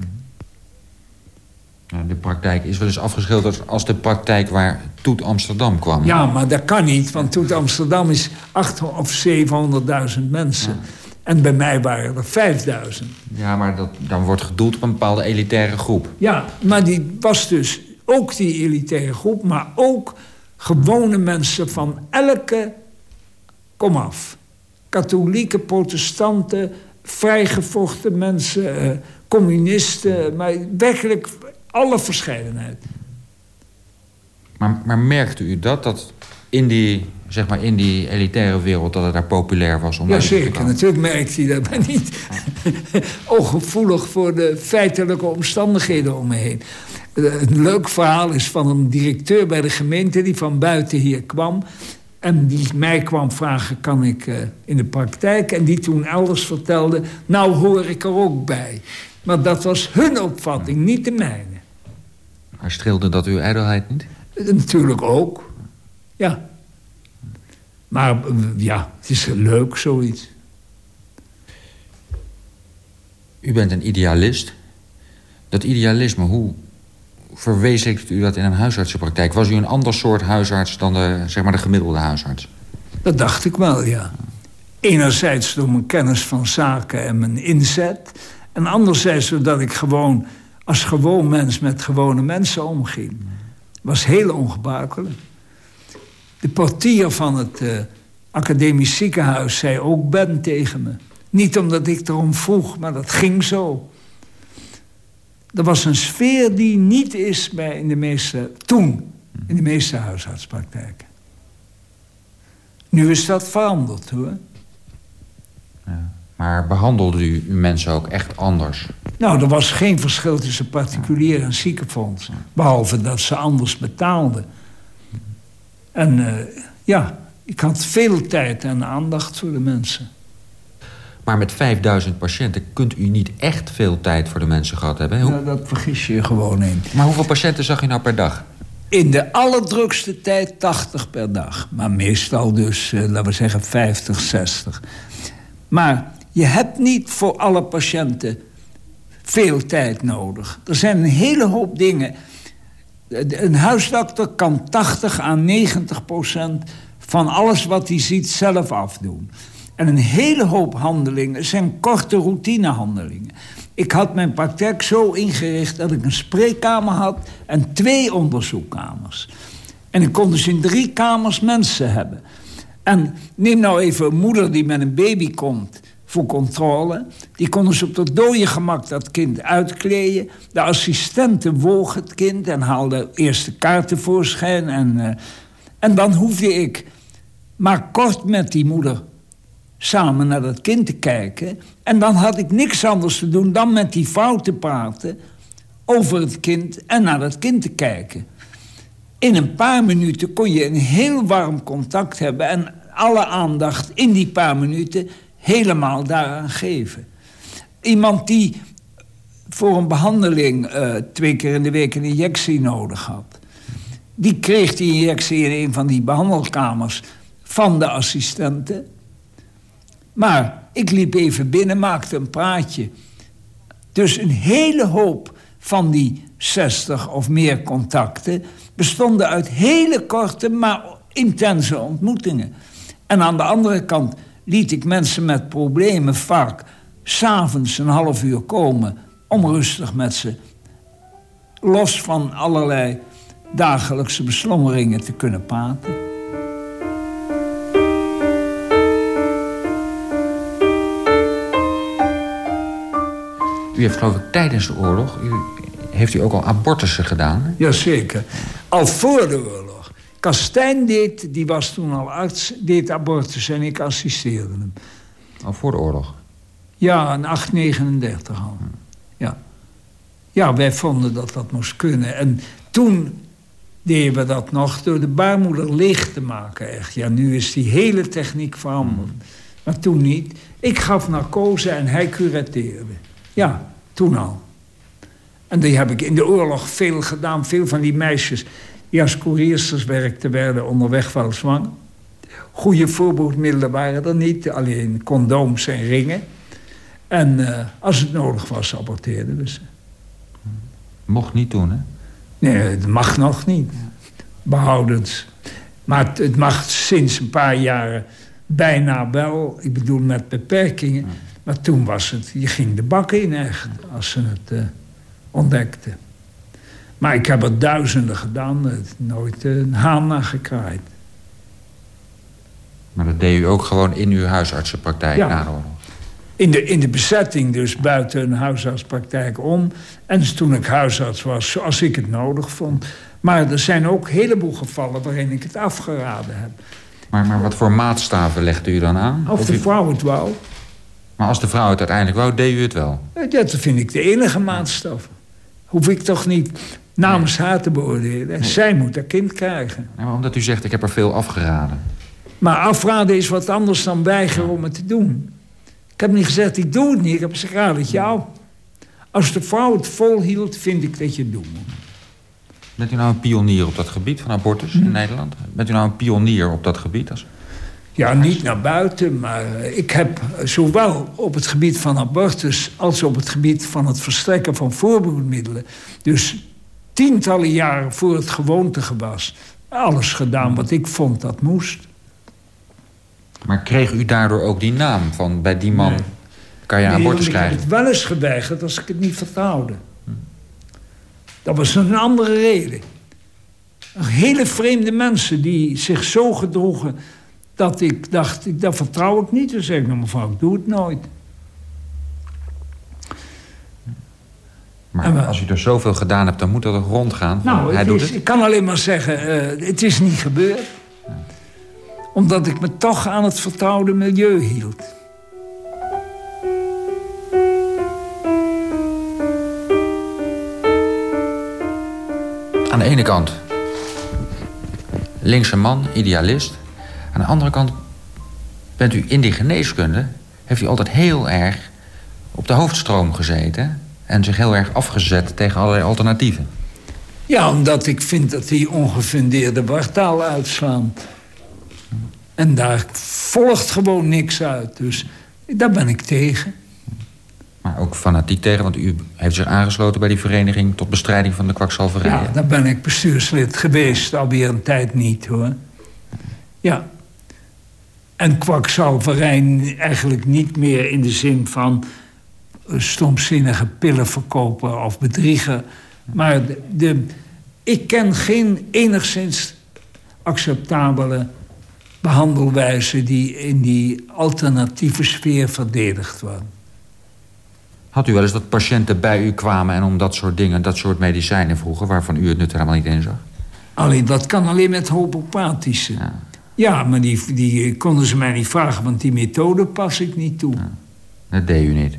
De praktijk is wel eens afgeschilderd als de praktijk waar Toet Amsterdam kwam. Ja, maar dat kan niet, want Toet Amsterdam is 800 of 700.000 mensen. En bij mij waren er 5.000. Ja, maar dat, dan wordt gedoeld op een bepaalde elitaire groep. Ja, maar die was dus ook die elitaire groep... maar ook gewone mensen van elke komaf. Katholieken, protestanten, vrijgevochten mensen... Eh, communisten, maar werkelijk alle verscheidenheid. Maar, maar merkte u dat, dat in die, zeg maar, in die elitaire wereld... dat het daar populair was om Ja, zeker. Natuurlijk merkte hij dat, maar niet ongevoelig... voor de feitelijke omstandigheden om me heen. Een leuk verhaal is van een directeur bij de gemeente... die van buiten hier kwam... En die mij kwam vragen, kan ik uh, in de praktijk? En die toen elders vertelde, nou hoor ik er ook bij. Maar dat was hun opvatting, niet de mijne. Maar streelde dat uw ijdelheid niet? Natuurlijk ook, ja. Maar ja, het is leuk, zoiets. U bent een idealist. Dat idealisme, hoe verwezenlijkt u dat in een huisartsenpraktijk? Was u een ander soort huisarts dan de, zeg maar de gemiddelde huisarts? Dat dacht ik wel, ja. Enerzijds door mijn kennis van zaken en mijn inzet... en anderzijds doordat ik gewoon als gewoon mens met gewone mensen omging. was heel ongebruikelijk. De portier van het uh, academisch ziekenhuis zei ook Ben tegen me. Niet omdat ik erom vroeg, maar dat ging zo. Er was een sfeer die niet is bij in de meeste, toen in de meeste huisartspraktijken. Nu is dat veranderd hoor. Ja. Maar behandelde u mensen ook echt anders? Nou, er was geen verschil tussen particulier en ziekenfonds. Behalve dat ze anders betaalden. En uh, ja, ik had veel tijd en aandacht voor de mensen. Maar met 5000 patiënten kunt u niet echt veel tijd voor de mensen gehad hebben. Hoe... Ja, dat vergis je gewoon in. Maar hoeveel patiënten zag u nou per dag? In de allerdrukste tijd 80 per dag. Maar meestal dus, uh, laten we zeggen, 50, 60. Maar je hebt niet voor alle patiënten veel tijd nodig. Er zijn een hele hoop dingen. Een huisdokter kan 80 à 90 procent van alles wat hij ziet zelf afdoen. En een hele hoop handelingen zijn korte routinehandelingen. Ik had mijn praktijk zo ingericht dat ik een spreekkamer had en twee onderzoekkamers. En ik kon dus in drie kamers mensen hebben. En neem nou even een moeder die met een baby komt voor controle. Die konden ze op dat dode gemak dat kind uitkleden. De assistenten woog het kind en haalde eerst de kaart tevoorschijn. En, uh, en dan hoefde ik maar kort met die moeder samen naar dat kind te kijken. En dan had ik niks anders te doen dan met die vrouw te praten... over het kind en naar dat kind te kijken. In een paar minuten kon je een heel warm contact hebben... en alle aandacht in die paar minuten helemaal daaraan geven. Iemand die voor een behandeling uh, twee keer in de week een injectie nodig had... die kreeg die injectie in een van die behandelkamers van de assistenten... Maar ik liep even binnen, maakte een praatje. Dus een hele hoop van die 60 of meer contacten bestonden uit hele korte, maar intense ontmoetingen. En aan de andere kant liet ik mensen met problemen vaak s'avonds een half uur komen om rustig met ze, los van allerlei dagelijkse beslommeringen, te kunnen praten. U heeft geloof ik tijdens de oorlog... U, heeft u ook al abortussen gedaan? Jazeker. Al voor de oorlog. Kastijn deed, die was toen al arts, deed abortus en ik assisteerde hem. Al voor de oorlog? Ja, in 839 al. Ja. ja, wij vonden dat dat moest kunnen. En toen deden we dat nog door de baarmoeder leeg te maken. Echt. Ja, nu is die hele techniek veranderd. Maar toen niet. Ik gaf narcose en hij curetteerde. Ja, toen al. En die heb ik in de oorlog veel gedaan. Veel van die meisjes die als koeriersters werkten... werden onderweg wel zwanger. Goede voorbehoedmiddelen waren er niet. Alleen condooms en ringen. En uh, als het nodig was, aborteerden we ze. Mocht niet doen, hè? Nee, het mag nog niet. Behoudens. Maar het, het mag sinds een paar jaren bijna wel. Ik bedoel met beperkingen. Maar toen was het, je ging de bak in echt, als ze het uh, ontdekten. Maar ik heb er duizenden gedaan, nooit een haan naar gekraaid. Maar dat deed u ook gewoon in uw huisartsenpraktijk ja. na? In de, in de bezetting dus, buiten een huisartspraktijk om. En dus toen ik huisarts was, zoals ik het nodig vond. Maar er zijn ook een heleboel gevallen waarin ik het afgeraden heb. Maar, maar wat voor maatstaven legde u dan aan? Of, of de vrouw het wou. Maar als de vrouw het uiteindelijk wou, deed u het wel? Dat vind ik de enige maatstaf. Hoef ik toch niet namens haar te beoordelen. Zij moet haar kind krijgen. maar omdat u zegt, ik heb er veel afgeraden. Maar afraden is wat anders dan weigeren om het te doen. Ik heb niet gezegd, ik doe het niet. Ik heb gezegd, raad het jou. Als de vrouw het volhield, vind ik dat je het doen moet. Bent u nou een pionier op dat gebied van abortus in hm. Nederland? Bent u nou een pionier op dat gebied? Als... Ja, niet naar buiten, maar ik heb zowel op het gebied van abortus... als op het gebied van het verstrekken van voorbehoedmiddelen... dus tientallen jaren voor het gewoontegewas... alles gedaan wat ik vond dat moest. Maar kreeg u daardoor ook die naam van bij die man... kan je nee, abortus krijgen? Ik heb het wel eens geweigerd als ik het niet vertrouwde. Dat was een andere reden. Hele vreemde mensen die zich zo gedroegen dat ik dacht, dat vertrouw ik niet. Dan zei ik, nou mevrouw, ik doe het nooit. Maar als u er zoveel gedaan hebt, dan moet dat toch rondgaan? Nou, Hij doet is, het? ik kan alleen maar zeggen, eh, het is niet gebeurd. Omdat ik me toch aan het vertrouwde milieu hield. Aan de ene kant linkse man, idealist. Aan de andere kant bent u in die geneeskunde... heeft u altijd heel erg op de hoofdstroom gezeten... en zich heel erg afgezet tegen allerlei alternatieven. Ja, omdat ik vind dat die ongefundeerde wartaal uitslaan. En daar volgt gewoon niks uit. Dus daar ben ik tegen. Maar ook fanatiek tegen, want u heeft zich aangesloten... bij die vereniging tot bestrijding van de kwakzalverij. Ja, daar ben ik bestuurslid geweest. Alweer een tijd niet, hoor. Ja. En kwakzalverij eigenlijk niet meer in de zin van... stomzinnige pillen verkopen of bedriegen. Maar de, de, ik ken geen enigszins acceptabele behandelwijze... die in die alternatieve sfeer verdedigd wordt. Had u wel eens dat patiënten bij u kwamen... en om dat soort dingen, dat soort medicijnen vroegen... waarvan u het nut helemaal niet in zag? Alleen, dat kan alleen met homeopathische. Ja. Ja, maar die, die konden ze mij niet vragen, want die methode pas ik niet toe. Dat deed u niet.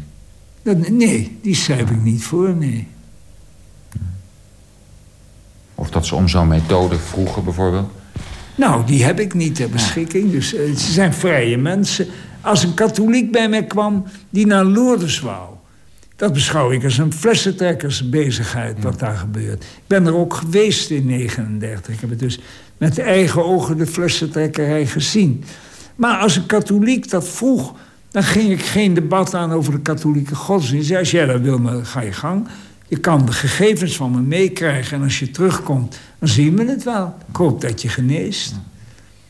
Dat, nee, die schrijf ik niet voor, nee. Of dat ze om zo'n methode vroegen bijvoorbeeld. Nou, die heb ik niet ter beschikking. Dus eh, ze zijn vrije mensen. Als een katholiek bij mij kwam die naar Lourdes wou... dat beschouw ik als een flessentrekkersbezigheid wat daar gebeurt. Ik ben er ook geweest in 39. Ik heb het dus met eigen ogen de flessentrekkerij gezien. Maar als een katholiek dat vroeg... dan ging ik geen debat aan over de katholieke godsdienst. Als jij dat wil, maar ga je gang. Je kan de gegevens van me meekrijgen... en als je terugkomt, dan zien we het wel. Ik hoop dat je geneest.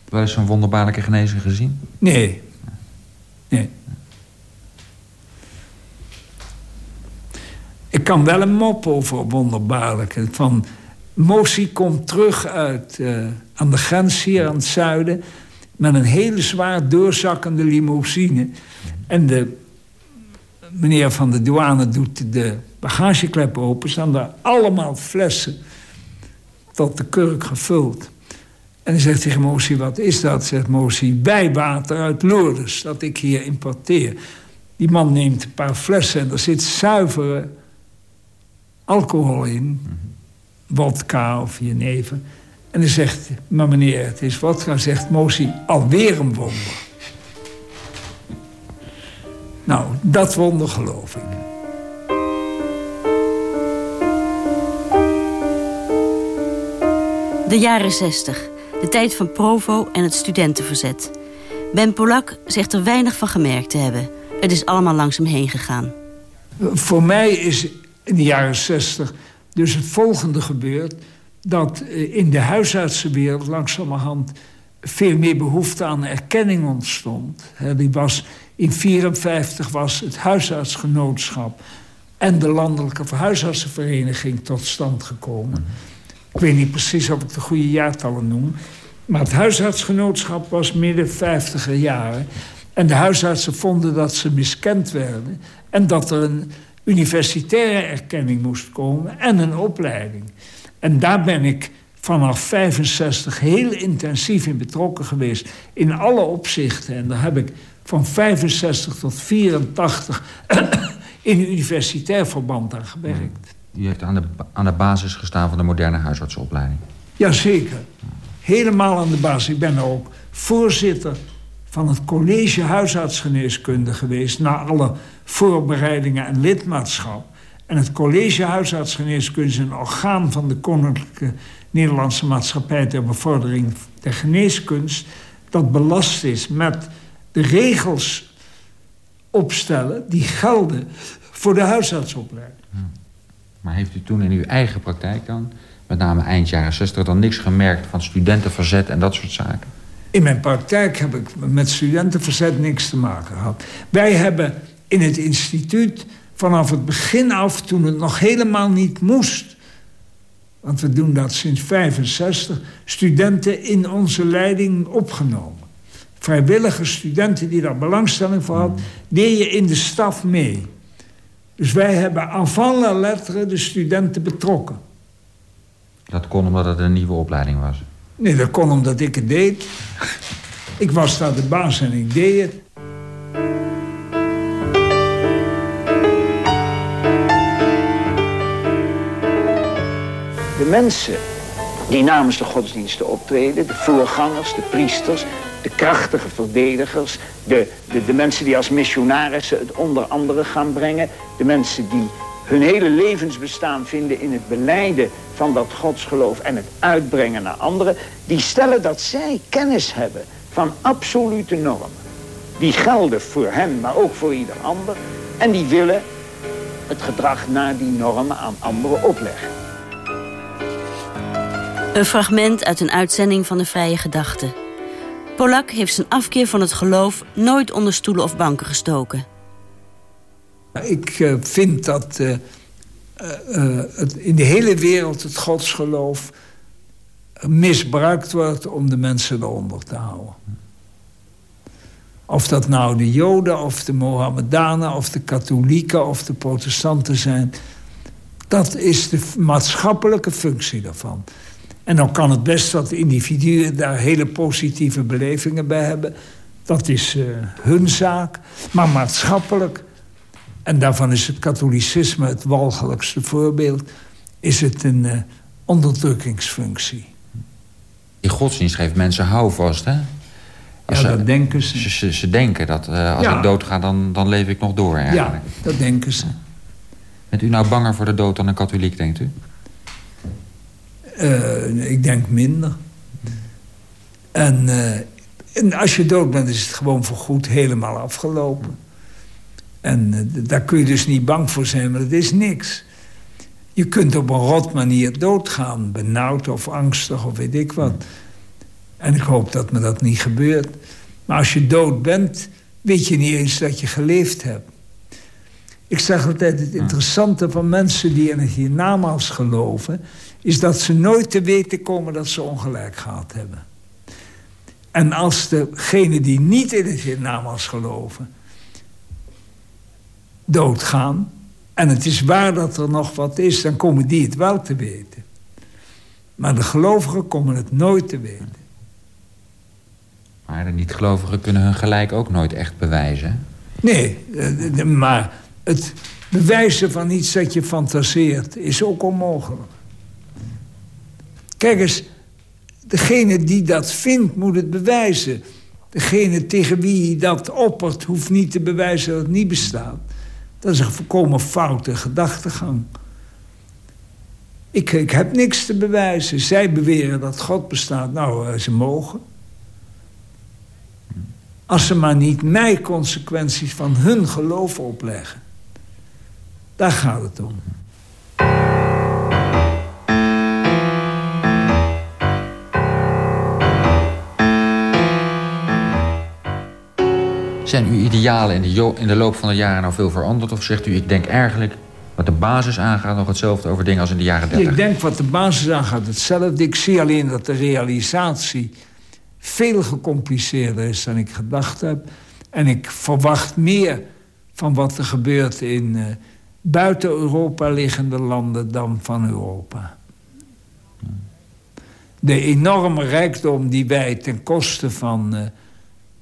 Wel eens zo'n wonderbaarlijke genezing gezien? Nee. Nee. Ik kan wel een mop over wonderbaarlijke. Van Mosi komt terug uit eh, aan de grens hier aan het zuiden... met een hele zwaar doorzakkende limousine. En de meneer van de douane doet de bagageklep open. staan daar allemaal flessen tot de kurk gevuld. En dan zegt tegen Mosi, wat is dat? Zegt Mosi, wijwater uit Lourdes, dat ik hier importeer. Die man neemt een paar flessen en er zit zuivere alcohol in. Wodka of jenever. En dan zegt, maar meneer, het is wodka. Zegt Mosi, alweer een wonder. Nou, dat wonder geloof ik. De jaren 60. De tijd van Provo en het studentenverzet. Ben Polak zegt er weinig van gemerkt te hebben. Het is allemaal langs hem heen gegaan. Voor mij is in de jaren 60 dus het volgende gebeurd... dat eh, in de huisartsenwereld langzamerhand veel meer behoefte aan erkenning ontstond. Die was, in 1954 was het huisartsgenootschap... en de Landelijke Huisartsenvereniging tot stand gekomen. Ik weet niet precies of ik de goede jaartallen noem... maar het huisartsgenootschap was midden 50er jaren... en de huisartsen vonden dat ze miskend werden... en dat er een universitaire erkenning moest komen en een opleiding. En daar ben ik vanaf 65 heel intensief in betrokken geweest. In alle opzichten. En daar heb ik van 65 tot 84 in universitair verband aan gewerkt. U heeft aan de, aan de basis gestaan van de moderne huisartsenopleiding. Jazeker. Helemaal aan de basis. Ik ben ook voorzitter van het college huisartsgeneeskunde geweest... na alle voorbereidingen en lidmaatschap. En het college huisartsgeneeskunde is een orgaan van de Koninklijke Nederlandse Maatschappij... ter bevordering der geneeskunst... dat belast is met de regels opstellen die gelden voor de huisartsopleiding. Maar heeft u toen in uw eigen praktijk dan, met name eind jaren 60... dan niks gemerkt van studentenverzet en dat soort zaken? In mijn praktijk heb ik met studentenverzet niks te maken gehad. Wij hebben in het instituut vanaf het begin af, toen het nog helemaal niet moest... want we doen dat sinds 65, studenten in onze leiding opgenomen. Vrijwillige studenten die daar belangstelling voor hadden, deed je in de staf mee. Dus wij hebben avant la lettre de studenten betrokken. Dat kon omdat het een nieuwe opleiding was? Nee, dat kon omdat ik het deed. Ik was daar de baas en ik deed het. Mensen die namens de godsdiensten optreden, de voorgangers, de priesters, de krachtige verdedigers, de, de, de mensen die als missionarissen het onder andere gaan brengen, de mensen die hun hele levensbestaan vinden in het beleiden van dat godsgeloof en het uitbrengen naar anderen, die stellen dat zij kennis hebben van absolute normen. Die gelden voor hen, maar ook voor ieder ander. En die willen het gedrag naar die normen aan anderen opleggen. Een fragment uit een uitzending van de Vrije Gedachte. Polak heeft zijn afkeer van het geloof nooit onder stoelen of banken gestoken. Ik uh, vind dat uh, het, in de hele wereld het godsgeloof misbruikt wordt om de mensen eronder te houden. Of dat nou de Joden of de Mohammedanen of de katholieken of de protestanten zijn. Dat is de maatschappelijke functie daarvan. En dan kan het best dat individuen daar hele positieve belevingen bij hebben. Dat is uh, hun zaak. Maar maatschappelijk, en daarvan is het katholicisme het walgelijkste voorbeeld... is het een uh, onderdrukkingsfunctie. Die godsdienst geeft mensen houvast, hè? Als ja, dat denken ze. Ze, ze, ze denken dat uh, als ja. ik doodga, dan, dan leef ik nog door. Eigenlijk. Ja, dat denken ze. Bent u nou banger voor de dood dan een katholiek, denkt u? Uh, ik denk minder. En, uh, en, als je dood bent, is het gewoon voorgoed helemaal afgelopen. En uh, daar kun je dus niet bang voor zijn, maar het is niks. Je kunt op een rot manier doodgaan. Benauwd of angstig of weet ik wat. En ik hoop dat me dat niet gebeurt. Maar als je dood bent, weet je niet eens dat je geleefd hebt. Ik zeg altijd, het interessante van mensen die in het hiernamaals geloven... is dat ze nooit te weten komen dat ze ongelijk gehad hebben. En als degenen die niet in het hiernamaals geloven... doodgaan, en het is waar dat er nog wat is... dan komen die het wel te weten. Maar de gelovigen komen het nooit te weten. Maar de niet-gelovigen kunnen hun gelijk ook nooit echt bewijzen. Nee, maar het bewijzen van iets dat je fantaseert is ook onmogelijk. Kijk eens, degene die dat vindt moet het bewijzen. Degene tegen wie dat oppert hoeft niet te bewijzen dat het niet bestaat. Dat is een volkomen foute gedachtegang. Ik, ik heb niks te bewijzen. Zij beweren dat God bestaat. Nou, eh, ze mogen. Als ze maar niet mij consequenties van hun geloof opleggen. Daar gaat het om. Zijn uw idealen in de, in de loop van de jaren nou veel veranderd? Of zegt u, ik denk eigenlijk wat de basis aangaat nog hetzelfde over dingen als in de jaren 30? Ik denk wat de basis aangaat hetzelfde. Ik zie alleen dat de realisatie veel gecompliceerder is dan ik gedacht heb. En ik verwacht meer van wat er gebeurt in uh, buiten Europa liggende landen dan van Europa. De enorme rijkdom die wij ten koste van uh,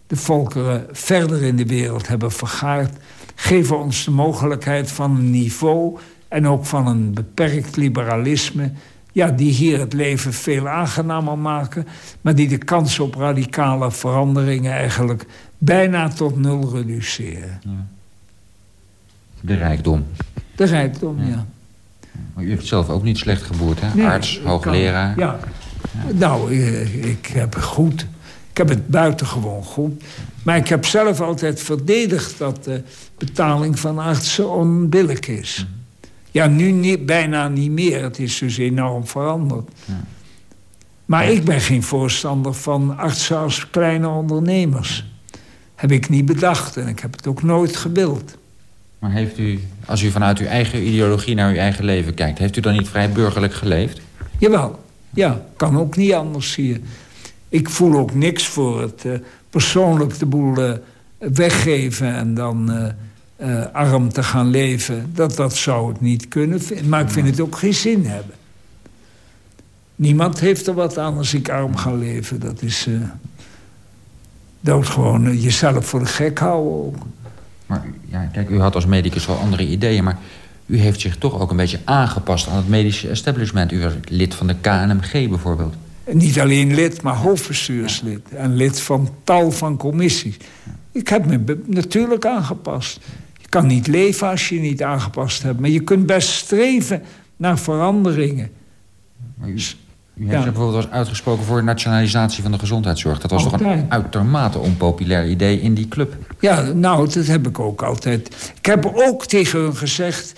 de volkeren verder in de wereld hebben vergaard... geven ons de mogelijkheid van een niveau en ook van een beperkt liberalisme ja, die hier het leven veel aangenamer maken... maar die de kans op radicale veranderingen eigenlijk bijna tot nul reduceren. De rijkdom. De rijkdom, ja. ja. Maar u heeft zelf ook niet slecht geboerd, hè? Nee, Arts, hoogleraar. Ja. ja. Nou, ik, ik, heb goed. Ik heb het buitengewoon goed. Maar ik heb zelf altijd verdedigd dat de betaling van artsen onbillijk is. Mhm. Ja, nu niet, bijna niet meer. Het is dus enorm veranderd. Ja. Maar ik ben geen voorstander van artsen als kleine ondernemers. Heb ik niet bedacht en ik heb het ook nooit gewild. Maar heeft u, als u vanuit uw eigen ideologie naar uw eigen leven kijkt... heeft u dan niet vrij burgerlijk geleefd? Jawel, ja. Kan ook niet anders hier. Ik voel ook niks voor het uh, persoonlijk de boel uh, weggeven... en dan uh, arm te gaan leven. Dat, dat zou ik niet kunnen. Maar ik vind het ook geen zin hebben. Niemand heeft er wat aan als ik arm ga leven. Dat is... Gewoon jezelf voor de gek houden ook. Maar ja, kijk, u had als medicus wel andere ideeën... maar u heeft zich toch ook een beetje aangepast aan het medische establishment. U was lid van de KNMG bijvoorbeeld. niet alleen lid, maar hoofdbestuurslid. En lid van tal van commissies. Ik heb me natuurlijk aangepast. Je kan niet leven als je je niet aangepast hebt. Maar je kunt best streven naar veranderingen. Maar u, u heeft ja. zich bijvoorbeeld was uitgesproken voor nationalisatie van de gezondheidszorg. Dat was toch een uitermate onpopulair idee in die club? Ja, nou, dat heb ik ook altijd. Ik heb ook tegen hun gezegd...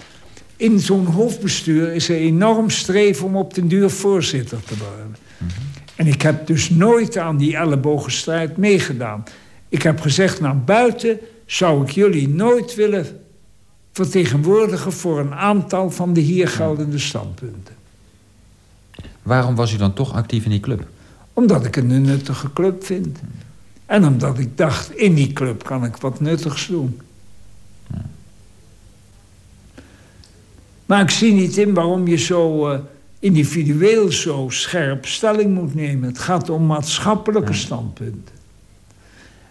in zo'n hoofdbestuur is er enorm streven om op den duur voorzitter te worden. Mm -hmm. En ik heb dus nooit aan die ellebogenstrijd meegedaan. Ik heb gezegd, naar buiten zou ik jullie nooit willen vertegenwoordigen... voor een aantal van de hier geldende standpunten. Waarom was u dan toch actief in die club? Omdat ik het een nuttige club vind. En omdat ik dacht, in die club kan ik wat nuttigs doen. Maar ik zie niet in waarom je zo uh, individueel zo scherp stelling moet nemen. Het gaat om maatschappelijke standpunten.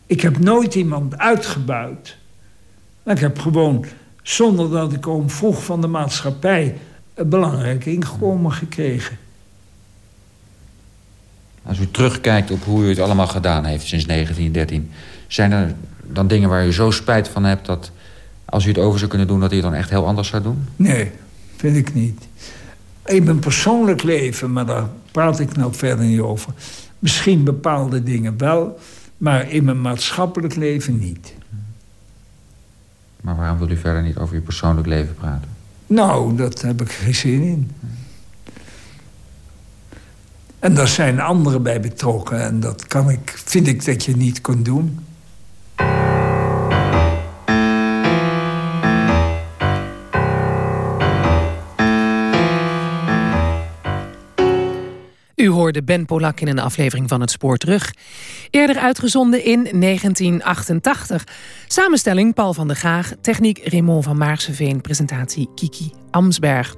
Ik heb nooit iemand uitgebuit. Maar ik heb gewoon, zonder dat ik om vroeg van de maatschappij... een belangrijke inkomen gekregen. Als u terugkijkt op hoe u het allemaal gedaan heeft sinds 1913... zijn er dan dingen waar u zo spijt van hebt... dat als u het over zou kunnen doen, dat u het dan echt heel anders zou doen? Nee, vind ik niet. In mijn persoonlijk leven, maar daar praat ik nou verder niet over... misschien bepaalde dingen wel... Maar in mijn maatschappelijk leven niet. Maar waarom wil u verder niet over uw persoonlijk leven praten? Nou, dat heb ik geen zin in. En daar zijn anderen bij betrokken. En dat kan ik, vind ik dat je niet kon doen. U hoorde Ben Polak in een aflevering van Het Spoor Terug. Eerder uitgezonden in 1988. Samenstelling Paul van der Gaag, techniek Raymond van Maarseveen, presentatie Kiki Amsberg.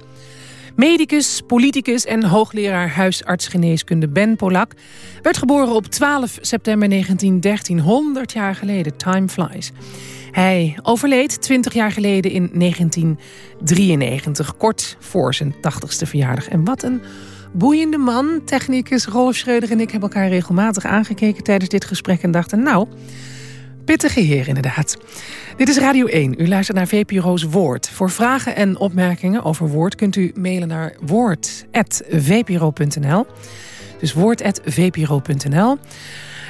Medicus, politicus en hoogleraar huisartsgeneeskunde Ben Polak... werd geboren op 12 september 1913, 100 jaar geleden. Time flies. Hij overleed 20 jaar geleden in 1993, kort voor zijn 80ste verjaardag. En wat een boeiende man. Technicus Rolf Schreuder en ik hebben elkaar regelmatig aangekeken tijdens dit gesprek en dachten, nou, pittige heer inderdaad. Dit is Radio 1. U luistert naar VPRO's Woord. Voor vragen en opmerkingen over Woord kunt u mailen naar woord.vpro.nl. Dus woord.vpro.nl.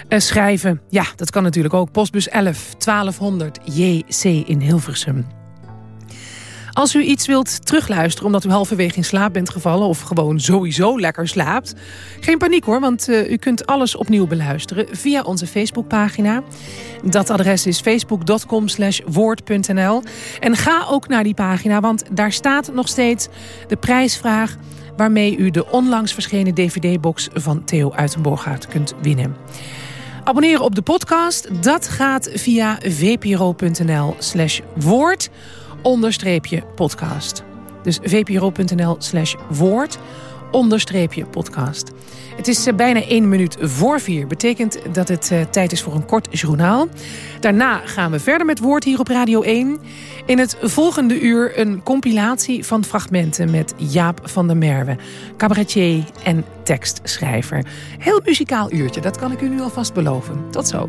Uh, schrijven, ja, dat kan natuurlijk ook. Postbus 11 1200 JC in Hilversum. Als u iets wilt terugluisteren omdat u halverwege in slaap bent gevallen... of gewoon sowieso lekker slaapt... geen paniek hoor, want uh, u kunt alles opnieuw beluisteren... via onze Facebookpagina. Dat adres is facebook.com woord.nl. En ga ook naar die pagina, want daar staat nog steeds de prijsvraag... waarmee u de onlangs verschenen dvd-box van Theo Uitenborgaert kunt winnen. Abonneren op de podcast, dat gaat via vpro.nl slash woord onderstreepje podcast. Dus vpro.nl slash woord onderstreepje podcast. Het is eh, bijna één minuut voor vier. Betekent dat het uh, tijd is voor een kort journaal. Daarna gaan we verder met Woord hier op Radio 1. In het volgende uur een compilatie van fragmenten... met Jaap van der Merwe, cabaretier en tekstschrijver. Heel muzikaal uurtje, dat kan ik u nu alvast beloven. Tot zo.